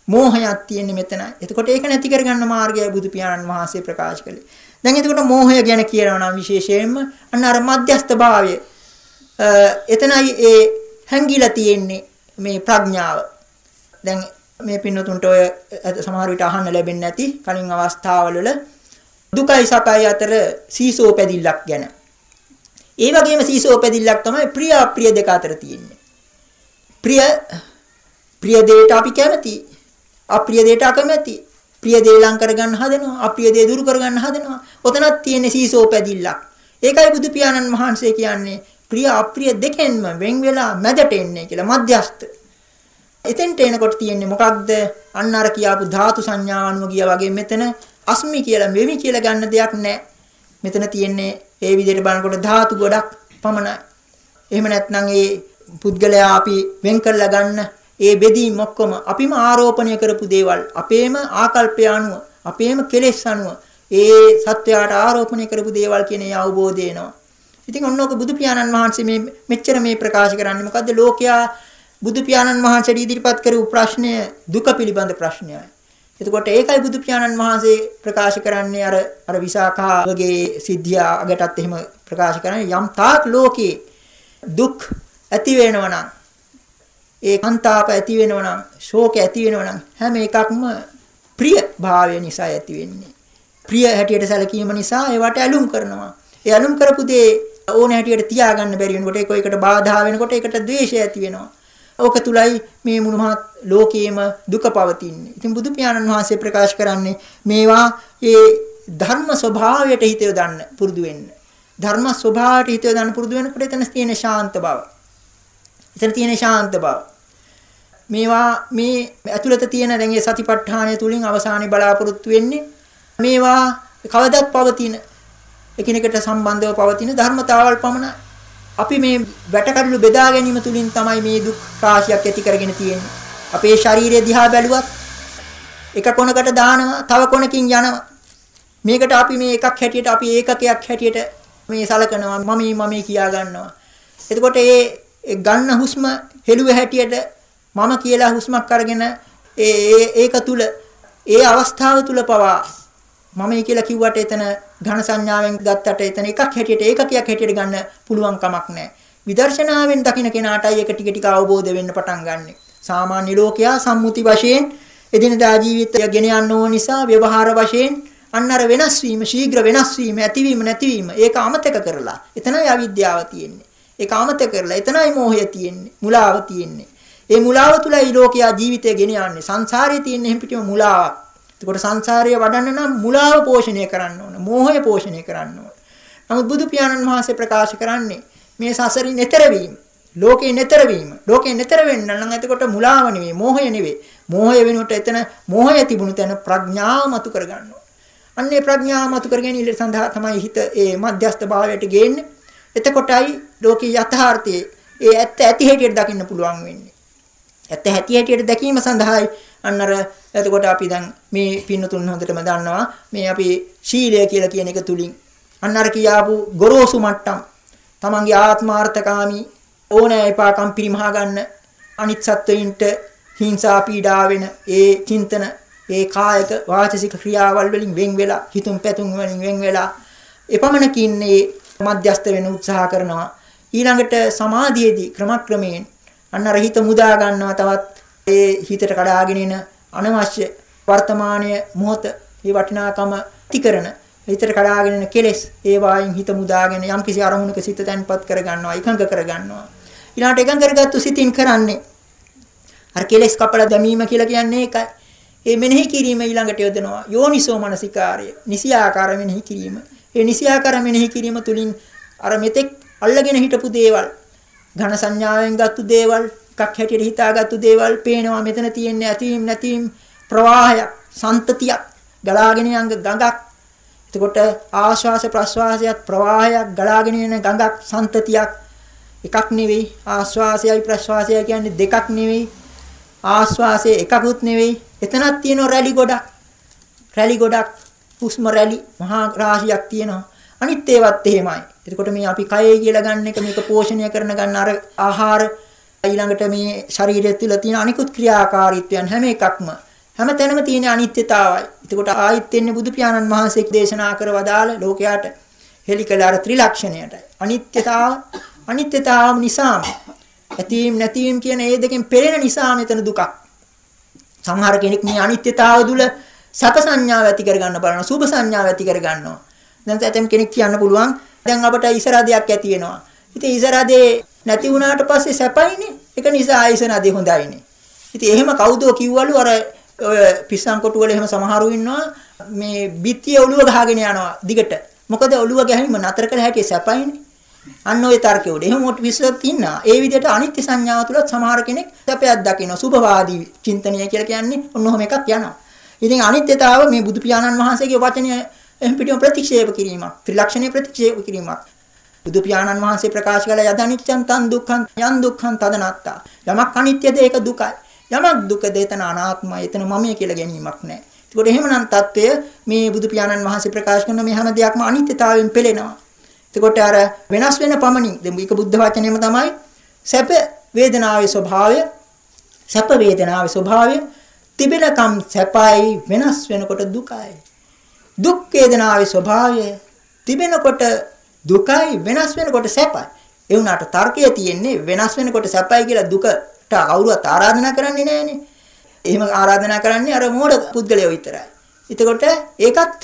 මෝහයක් තියෙන්නේ මෙතනයි. එතකොට ඒක නැති කරගන්න මාර්ගය බුදු පියාණන් වහන්සේ ප්‍රකාශ කළේ. දැන් එතකොට මෝහය ගැන කියනවා නම් විශේෂයෙන්ම අන්න අර මධ්‍යස්ථ භාවය. එතනයි ඒ හැංගිලා තියෙන්නේ මේ ප්‍රඥාව. දැන් මේ පින්නතුන්ට ඔය සමහර විට අහන්න ලැබෙන්නේ නැති කලින් අවස්ථාවල දුකයි සපයි අතර සීසෝ පැදිල්ලක් ගැන. ඒ වගේම සීසෝ පැදිල්ලක් තමයි ප්‍රිය අප්‍රිය දෙක අතර තියෙන්නේ. ප්‍රිය ප්‍රිය දෙයට අපි කැමති. අප්‍රිය දෙයට අකමැති. ප්‍රිය දේ ලං කරගන්න හදනවා. අප්‍රිය දේ දුරු කරගන්න හදනවා. ඔතනක් තියෙන සීසෝ පැදිල්ලක්. ඒකයි බුදු පියාණන් වහන්සේ කියන්නේ ප්‍රිය අප්‍රිය දෙකෙන්ම වෙන් වෙලා මැදට එන්නේ කියලා මධ්‍යස්ත. එතෙන්ට එනකොට තියෙන්නේ මොකක්ද? අන්න අර කියාපු ධාතු සංඥා අනුව ගියා වගේ මෙතන අස්මි කියලා මෙවි කියලා ගන්න දෙයක් නැහැ. මෙතන තියෙන්නේ ඒ විදිහට බලනකොට ධාතු ගොඩක් පමණයි. එහෙම නැත්නම් ඒ පුද්ගලයා අපි වෙන් කරලා ගන්න ඒ බෙදීම් ඔක්කොම අපිම ආරෝපණය කරපු දේවල් අපේම ආකල්පය අනුව අපේම කෙලෙස් අනුව ඒ සත්‍යයට ආරෝපණය කරපු දේවල් කියන ඒ අවබෝධය එනවා. ඉතින් ඔන්නෝක බුදු පියාණන් වහන්සේ මේ මෙච්චර මේ ප්‍රකාශ කරන්නේ මොකද්ද ලෝකයා බුදු පියාණන් වහන්සේට ඉදිරිපත් කරපු ප්‍රශ්නය දුක පිළිබඳ ප්‍රශ්නයයි. එතකොට ඒකයි බුදු පියාණන් වහන්සේ ප්‍රකාශ කරන්නේ අර අර විසාකාවගේ සිද්ධිය අගටත් එහෙම ප්‍රකාශ කරන්නේ යම් තාක් ලෝකේ දුක් ඇති වෙනවනම් ඒ කන්තාප ඇති වෙනවනම් ශෝක ඇති වෙනවනම් හැම එකක්ම ප්‍රිය භාවය නිසා ඇති වෙන්නේ. ප්‍රිය හැටියට සැලකීම නිසා ඒවට ඇලුම් කරනවා. ඒ ඇලුම් කරපු දේ ඕන හැටියට තියාගන්න බැරි වෙනකොට ඒක එකට බාධා වෙනකොට ඒකට ද්වේෂය ඇති වෙනවා. ඕක තුලයි මේ මුළුමහත් ලෝකයේම දුක පවතින්නේ. ඉතින් බුදු පියාණන් වහන්සේ ප්‍රකාශ කරන්නේ මේවා ඒ ධර්ම ස්වභාවයට හිත යොදන්න පුරුදු වෙන්න. ධර්ම ස්වභාවයට හිත යොදන්න පුරුදු වෙනකොට එතන තියෙන ශාන්ත බව. එතන තියෙන ශාන්ත බව. මේවා මේ ඇතුළත තියෙන දැන් මේ සතිපට්ඨානය තුලින් අවසානයේ බලාපොරොත්තු වෙන්නේ මේවා කවදත් පවතින එකිනෙකට සම්බන්ධව පවතින ධර්මතාවල් පමණයි. අපි මේ වැටකඩලු බෙදා ගැනීම තුලින් තමයි මේ දුක් රාශියක් ඇති කරගෙන තියෙන්නේ. අපේ ශරීරය දිහා බැලුවත් එක කොනකට දානවා, තව කොනකින් යනවා. මේකට අපි මේ එකක් හැටියට අපි ඒකකයක් හැටියට මේ සලකනවා මම මම කියා ගන්නවා. එතකොට ඒ ගන්න හුස්ම හෙළුව හැටියට මම කියලා හුස්මක් අරගෙන ඒ ඒක තුල ඒ අවස්ථාව තුල පවා මමයි කියලා කිව්වට එතන ඝන සංඥාවෙන් ගත්තට එතන එකක් හැටියට ඒකකයක් හැටියට ගන්න පුළුවන් කමක් නැහැ. විදර්ශනාවෙන් දකින්න කෙනාටයි ඒක ටික ටික අවබෝධ වෙන්න පටන් ගන්නෙ. සාමාන්‍ය ලෝකයා සම්මුති වශයෙන් එදිනදා ජීවිතය ගෙන යන්න ඕන නිසා ව්‍යවහාර වශයෙන් අන්න අර වෙනස් වීම, ශීඝ්‍ර වෙනස් වීම, ඇතිවීම නැතිවීම ඒක අමතක කරලා එතනයි අවිද්‍යාව තියෙන්නේ. ඒක අමතක කරලා එතනයි මෝහය තියෙන්නේ, මුලාව තියෙන්නේ. ඒ මුලාව තුලයි ලෝකයා ජීවිතය ගෙන යන්නේ. සංසාරයේ තියෙන හැම පිටිම මුලාවක්. එතකොට සංසාරය වඩන්න නම් මුලාව පෝෂණය කරන්න ඕන, මෝහය පෝෂණය කරන්න ඕන. නමුත් බුදු පියාණන් වහන්සේ ප්‍රකාශ කරන්නේ මේ සසරින් එතර වීම ලෝකේ නතර වීම. ලෝකේ නතර වෙන්න නම් එතකොට මුලාව නෙවෙයි, මෝහය නෙවෙයි. මෝහය වෙනුවට එතන මෝහය තිබුණු තැන ප්‍රඥාව මතු කරගන්න අන්නේ ප්‍රඥාව මතු කර ගැනීම සඳහා තමයි හිත ඒ මධ්‍යස්ථ භාවයට ගේන්නේ. එතකොටයි ලෝකේ යථාර්ථයේ ඒ ඇත්ත ඇති හැටියට දකින්න පුළුවන් වෙන්නේ. ඇත්ත ඇති හැටියට දැකීම සඳහායි. අන්නර එතකොට අපි දැන් මේ පින්නතුන් හොඳටම දන්නවා. මේ අපි ශීලය කියලා කියන එක තුලින්. අන්නර කියාපු ගොරෝසු මට්ටම්. තමන්ගේ ආත්මාර්ථකාමී ඕනෑ එපාකම් පිරිමහා ගන්න අනිත් සත්වයින්ට හිංසා පීඩා වෙන ඒ චින්තන ඒ කායක වාචසික ක්‍රියාවල් වලින් වෙන් වෙලා හිතුම් පැතුම් වලින් වෙන් වෙලා එපමණකින් මේ මධ්‍යස්ත වෙන උත්සාහ කරනවා. ඊළඟට සමාධියේදී ක්‍රමක්‍රමයෙන් අන්න අර හිත මුදා ගන්නවා තවත් ඒ හිතට කඩාගෙන එන අනවශ්‍ය වර්තමානීය මොහොත ඒ වටිනාකම තිකරන හිතට කඩාගෙන එන කෙලෙස් ඒ වායින් හිත මුදාගෙන යම්කිසි අරමුණක සිත තැන්පත් කර ගන්නවා එකඟ කර ගන්නවා ඊළාට එකඟ කරගත්තු සිතින් කරන්නේ අර කෙලෙස් කපලා දැමීම කියලා කියන්නේ ඒකයි. ඒ මෙනෙහි කිරීම ඊළඟට යොදනවා. යෝනිසෝ මනසිකාර්ය. නිසියාකාර මෙනෙහි කිරීම. ඒ නිසියාකාර මෙනෙහි කිරීම තුලින් අර මෙතෙක් අල්ලගෙන හිටපු දේවල් ඝන සංඥාවෙන් ගත්තු දේවල් එකක් හැටියට හිතාගත්තු දේවල් පේනවා. මෙතන තියෙන්නේ ඇතීම් නැතිම් ප්‍රවාහයක් සන්තතියක් ගලාගෙන යන ගඟක්. එතකොට ආශ්වාස ප්‍රශ්වාසයත් ප්‍රවාහයක් ගලාගෙන යන ගඟක් සන්තතියක්. එකක් නෙවෙයි ආශ්වාසයයි ප්‍රශ්වාසයයි කියන්නේ දෙකක් නෙවෙයි. ආශ්වාසයේ එකකුත් නෙවෙයි. එතනක් තියෙන රැලි ගොඩක්. රැලි ගොඩක් හුස්ම රැලි මහා රාශියක් තියෙනවා. අනිත් ඒවත් එහෙමයි එතකොට මේ අපි කයේ කියලා ගන්න එක මේක පෝෂණය කරන ගන්න අර ආහාර ඊළඟට මේ ශරීරය තුළ තියෙන අනිකුත් ක්‍රියාකාරීත්වයන් හැම එකක්ම හැම තැනම තියෙන අනිත්‍යතාවයි. එතකොට ආයිත් එන්නේ බුදු පියාණන් වහන්සේ දේශනා කර වදාළ ලෝකයට හෙලිකල අර ත්‍රිලක්ෂණයටයි. අනිත්‍යතාව අනිත්‍යතාව නිසාම ඇතීම් නැතිවීම කියන ඒ දෙකෙන් පෙළෙන නිසා මෙතන දුකක්. සමහර කෙනෙක් මේ අනිත්‍යතාව දුල සත සංඥාව ඇති කරගන්න බලනවා සුභ සංඥාව ඇති කරගන්නවා. දැන් ඇතම් කෙනෙක් කියන්න පුළුවන් දැන් අපට ඉසරදයක් ඇති වෙනවා. ඉතින් ඉසරදේ නැති වුණාට පස්සේ සැපයිනේ. ඒක නිසා ඉසරදේ හොඳයිනේ. ඉතින් එහෙම කවුදෝ කිව්වලු අර ඔය පිස්සන් කොටු වල එහෙම සමහරු ඉන්නවා මේ බිත්තිය ඔළුව ගහගෙන යනවා දිගට. මොකද ඔළුව ගැහිම නතර කළ හැකි සැපයිනේ. අන්න ওই තර්කෙ උඩ. එහෙම මොට විශ්ලත් ඉන්නා. ඒ විදිහට අනිත්‍ය සංඥාව තුල සමහර කෙනෙක් සැපයක් දකිනවා. සුභවාදී චින්තනය කියලා කියන්නේ ඔන්නෝම එකක් යනවා. ඉතින් අනිත්‍යතාව මේ බුදු පියාණන් වහන්සේගේ වචනය එම් පිටිම ප්‍රතික්ෂේප කිරීමක් ත්‍රිලක්ෂණයේ ප්‍රතික්ෂේප කිරීමක්. බුදු පියාණන් වහන්සේ ප්‍රකාශ කළ යදනිච්ඡන් තන් දුක්ඛන් යන් දුක්ඛන් තදනත්තා. යමක් අනිත්‍යද ඒක දුකයි. යමක් දුකද එතන අනාත්මයි. එතන මමයි කියලා ගැනීමක් නැහැ. ඒකට එහෙමනම් தত্ত্বය මේ බුදු පියාණන් වහන්සේ ප්‍රකාශ කරන මේ හැම දෙයක්ම අනිත්‍යතාවයෙන් පෙළෙනවා. එතකොට අර වෙනස් වෙන පමණින් මේක බුද්ධ වචනේම තමයි සැප වේදනාවේ ස්වභාවය සැප වේදනාවේ ස්වභාවය තිබෙනකම් සැපයි වෙනස් වෙනකොට දුකයි. දුක් වේදනාවේ ස්වභාවය තිබෙනකොට දුකයි වෙනස් වෙනකොට සැපයි ඒ වුණාට තර්කය තියෙන්නේ වෙනස් වෙනකොට සැපයි කියලා දුකට කවුරුවත් ආරාධනා කරන්නේ නැහනේ එහෙම ආරාධනා කරන්නේ අර මෝඩ පුද්ගලයෝ විතරයි එතකොට ඒකත්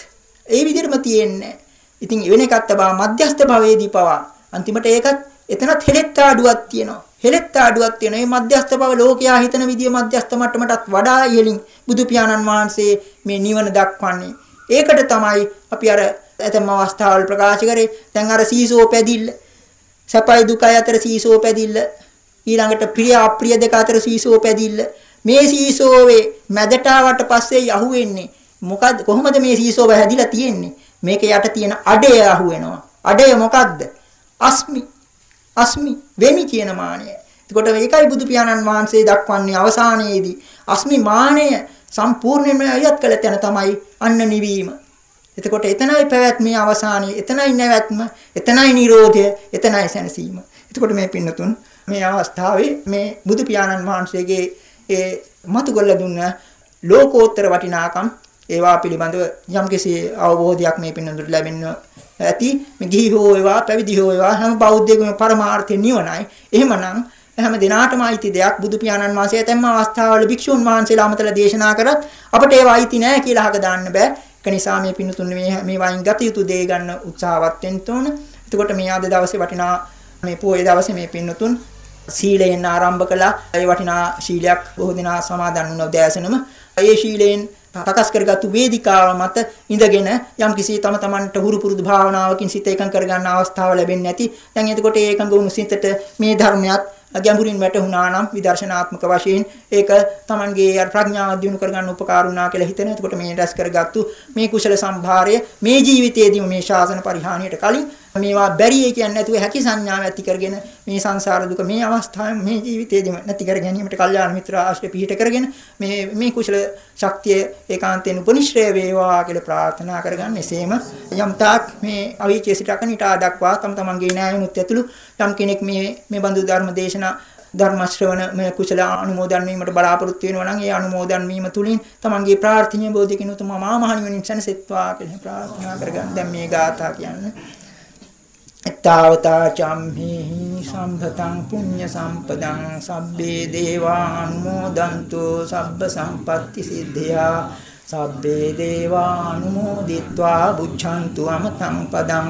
ඒ විදිහටම තියෙන්නේ ඉතින් වෙන එකක් තබා මධ්‍යස්ථ භවයේදී පවා අන්තිමට ඒකත් එතනත් හෙලෙත් ආඩුවක් තියෙනවා. හෙලෙත් ආඩුවක් තියෙනවා. මේ මධ්‍යස්ථ භව ලෝකයා හිතන විදිය මධ්‍යස්ථ මට්ටමටත් වඩා ඉහළින් බුදු පියාණන් වහන්සේ මේ නිවන දක්වන්නේ. ඒකට තමයි අපි අර ඇතම අවස්ථාවල් ප්‍රකාශ කරේ. දැන් අර සීසෝ පැදිල්ල සැපයි දුකයි අතර සීසෝ පැදිල්ල ඊළඟට ප්‍රිය අප්‍රිය දෙක අතර සීසෝ පැදිල්ල මේ සීසෝවේ මැදට ආවට පස්සේ යහුවෙන්නේ මොකද කොහොමද මේ සීසෝව හැදිලා තියෙන්නේ මේක යට තියෙන අඩය අහු වෙනවා. අඩය මොකද්ද? අස්මි. අස්මි වෙමි කියන මානය. එතකොට මේකයි බුදු පියාණන් වහන්සේ දක්වන්නේ අවසානයේදී අස්මි මානය සම්පූර්ණයෙන්ම අයත් කළ තැන තමයි අන්න නිවීම. එතකොට එතනයි පැවැත්මේ අවසානය, එතනයි නැවැත්ම, එතනයි Nirodha, එතනයි සැනසීම. එතකොට මේ පින්නතුන් මේ අවස්ථාවේ මේ බුදු පියාණන් වහන්සේගේ ඒ මතු කරලා දුන්න ලෝකෝත්තර වටිනාකම් ඒවා පිළිබඳව යම්කිසි අවබෝධයක් මේ පින්නඳුට ලැබෙන්න ඇති මේ ගිහි හෝ ඒවා පැවිදි හෝ ඒවා හැම බෞද්ධයෙකුම පරමාර්ථය නිවනයි එහෙමනම් හැම දිනාටම අයිති දෙයක් බුදු පියාණන් වහන්සේ තැම්ම අවස්ථාවල භික්ෂුන් වහන්සේලා අමතලා දේශනා කරත් අපට ඒවා අයිති නෑ කියලා අහක දාන්න බෑ. ඒක නිසා මේ පින්නතුන් මේ මේ වයින් ගත යුතු දේ ගන්න උත්සාහවත් වෙන්න ඕන. එතකොට මේ ආද දවසේ වටිනා මේ පොයේ දවසේ මේ පින්නතුන් සීලයෙන් ආරම්භ කළා. ඒ වටිනා ශීලයක් බොහෝ දෙනා සමාදන් වුණ දැසනම ඒ ශීලයෙන් සකස් කරගත්තු වේදිකාව මත ඉඳගෙන යම් කිසි තම තමන්ට හුරු පුරුදු භාවනාවකින් සිත එකඟ කරගන්න අවස්ථාව ලැබෙන්නේ නැති. දැන් එතකොට ඒ එකඟ වුණු සිතට මේ ධර්මයක් ගැඹුරින් වැටහුණා නම් විදර්ශනාත්මක වශයෙන් ඒක Tamanගේ අර ප්‍රඥාව දියුණු කරගන්න උපකාර වුණා කියලා හිතෙන. එතකොට මේ රැස් කරගත්තු මේ කුසල සම්භාරය මේ ජීවිතයේදීම මේ ශාසන පරිහානියට කලින් මේවා බැරිය කියන්නේ නැතුව හැකි සංඥාව ඇති කරගෙන මේ සංසාර දුක මේ අවස්ථාවේ මේ ජීවිතයේදීම නැති කර ගැනීමට කල්යාණ මිත්‍ර ආශ්‍රය පිහිට කරගෙන මේ මේ කුසල ශක්තිය ඒකාන්තයෙන් උපනිශ්‍රේ වේවා කියලා ප්‍රාර්ථනා කරගන්න. එසේම යම් තාක් මේ අවීචේ සිට අකනිටා දක්වා තම තමන්ගේ න්‍යායනුත් ඇතුළු යම් කෙනෙක් මේ මේ බඳු ධර්ම දේශනා ධර්ම ශ්‍රවණ මේ කුසල අනුමෝදන් වීමට බලාපොරොත්තු වෙනවා නම් ඒ අනුමෝදන් වීම තුලින් තමන්ගේ ප්‍රාර්ථනීය බෝධිකිනුතු මම මහණිවනින් සැනසෙත්වා කියලා ප්‍රාර්ථනා කරගන්න. දැන් මේ ගාථා කියන්නේ තාවතා චම්හිහි සම්පතං පුඤ්ඤ සම්පදං සබ්බේ දේවා අනුමෝදන්තු සබ්බ සම්පත්ති සිද්ධියා සබ්බේ දේවා අනුමෝදිත්වා බුද්ධන්තු අමතං පදං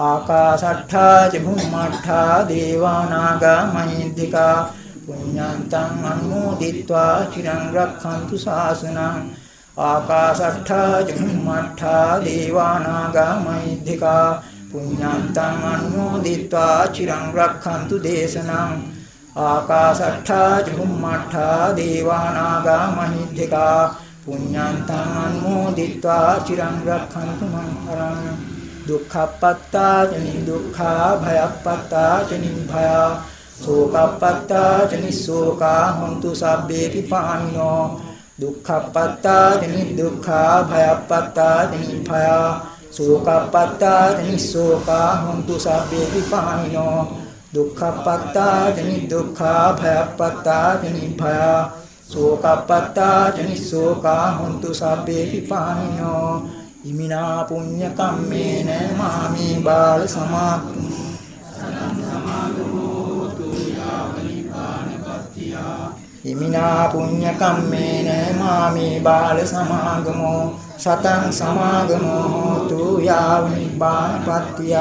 ආකාසට්ඨා චුම්මට්ඨා දේවානාගා මහින්దికා පුඤ්ඤන්තං අනුමෝදිත්වා චිරං රක්ඛන්තු ශාසනං ආකාසට්ඨා චුම්මට්ඨා දේවානාගා මහින්దికා पुण्यांतं अनुमोदित्वा चिरं रक्षन्तु देशनम् आकाशट्ठा जृम्मट्ठा देवानागामहिद्धिका। पुण्यांतं अनुमोदित्वा चिरं रक्षन्तु मङ्गलम् दुःखपत्ता च निर्दुःखा भयपत्ता च निर्भया शोकपत्ता च निःशोका हन्तु सव्येऽपि पामिनो। दुःखपत्ता च निर्दुःखा भयपत्ता च निर्भया චනි භයා සෝකප්පත්තා නිස්සෝකා හොන්තු සබ්බේ විපානිනෝ දුක්ඛප්පත්තා ජනි දුක්ඛා භයප්පත්තා ජනි භය. සෝකප්පත්තා නිස්සෝකා හොන්තු සබ්බේ විපානිනෝ ඉමිනා පුඤ්ඤ කම්මේන මාමි බාල සමාප්ති ඉමිනා පුඤ්ඤ කම්මේන මාමි බාල සමාගමෝ සතං සමාගමෝ හෝතු යාව නිබ්බානපත්තිය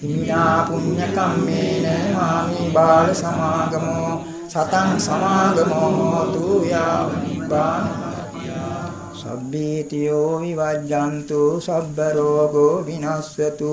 හිමිනා පුඤ්ඤ කම්මේන මාමි බාල සමාගමෝ සතං සමාගමෝ හෝතු යාව නිබ්බානපත්තිය සබ්බීතියෝ විවජ්ජන්තු සබ්බ රෝගෝ විනස්සතු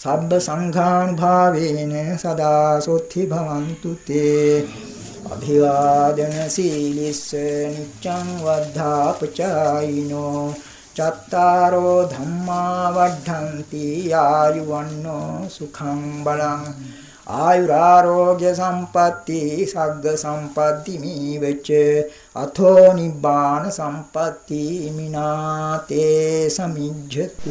සබ්බ සංඝානුභාවේන සදා සොත්ති භවන්තු තේ. අභිවාදන සීලිස්ස නිච්ඡං වද්ධාපචායිනෝ. චත්තාරෝ ධම්මා වඩ්ඩಂತಿ ආයුවන්නෝ සුඛං බලං. ආයුරාරෝග්‍ය සම්පatti සග්ග සම්පatti මීවච. අතෝ නිබ්බාන සම්පatti මිනාතේ සමිජ්ජතු.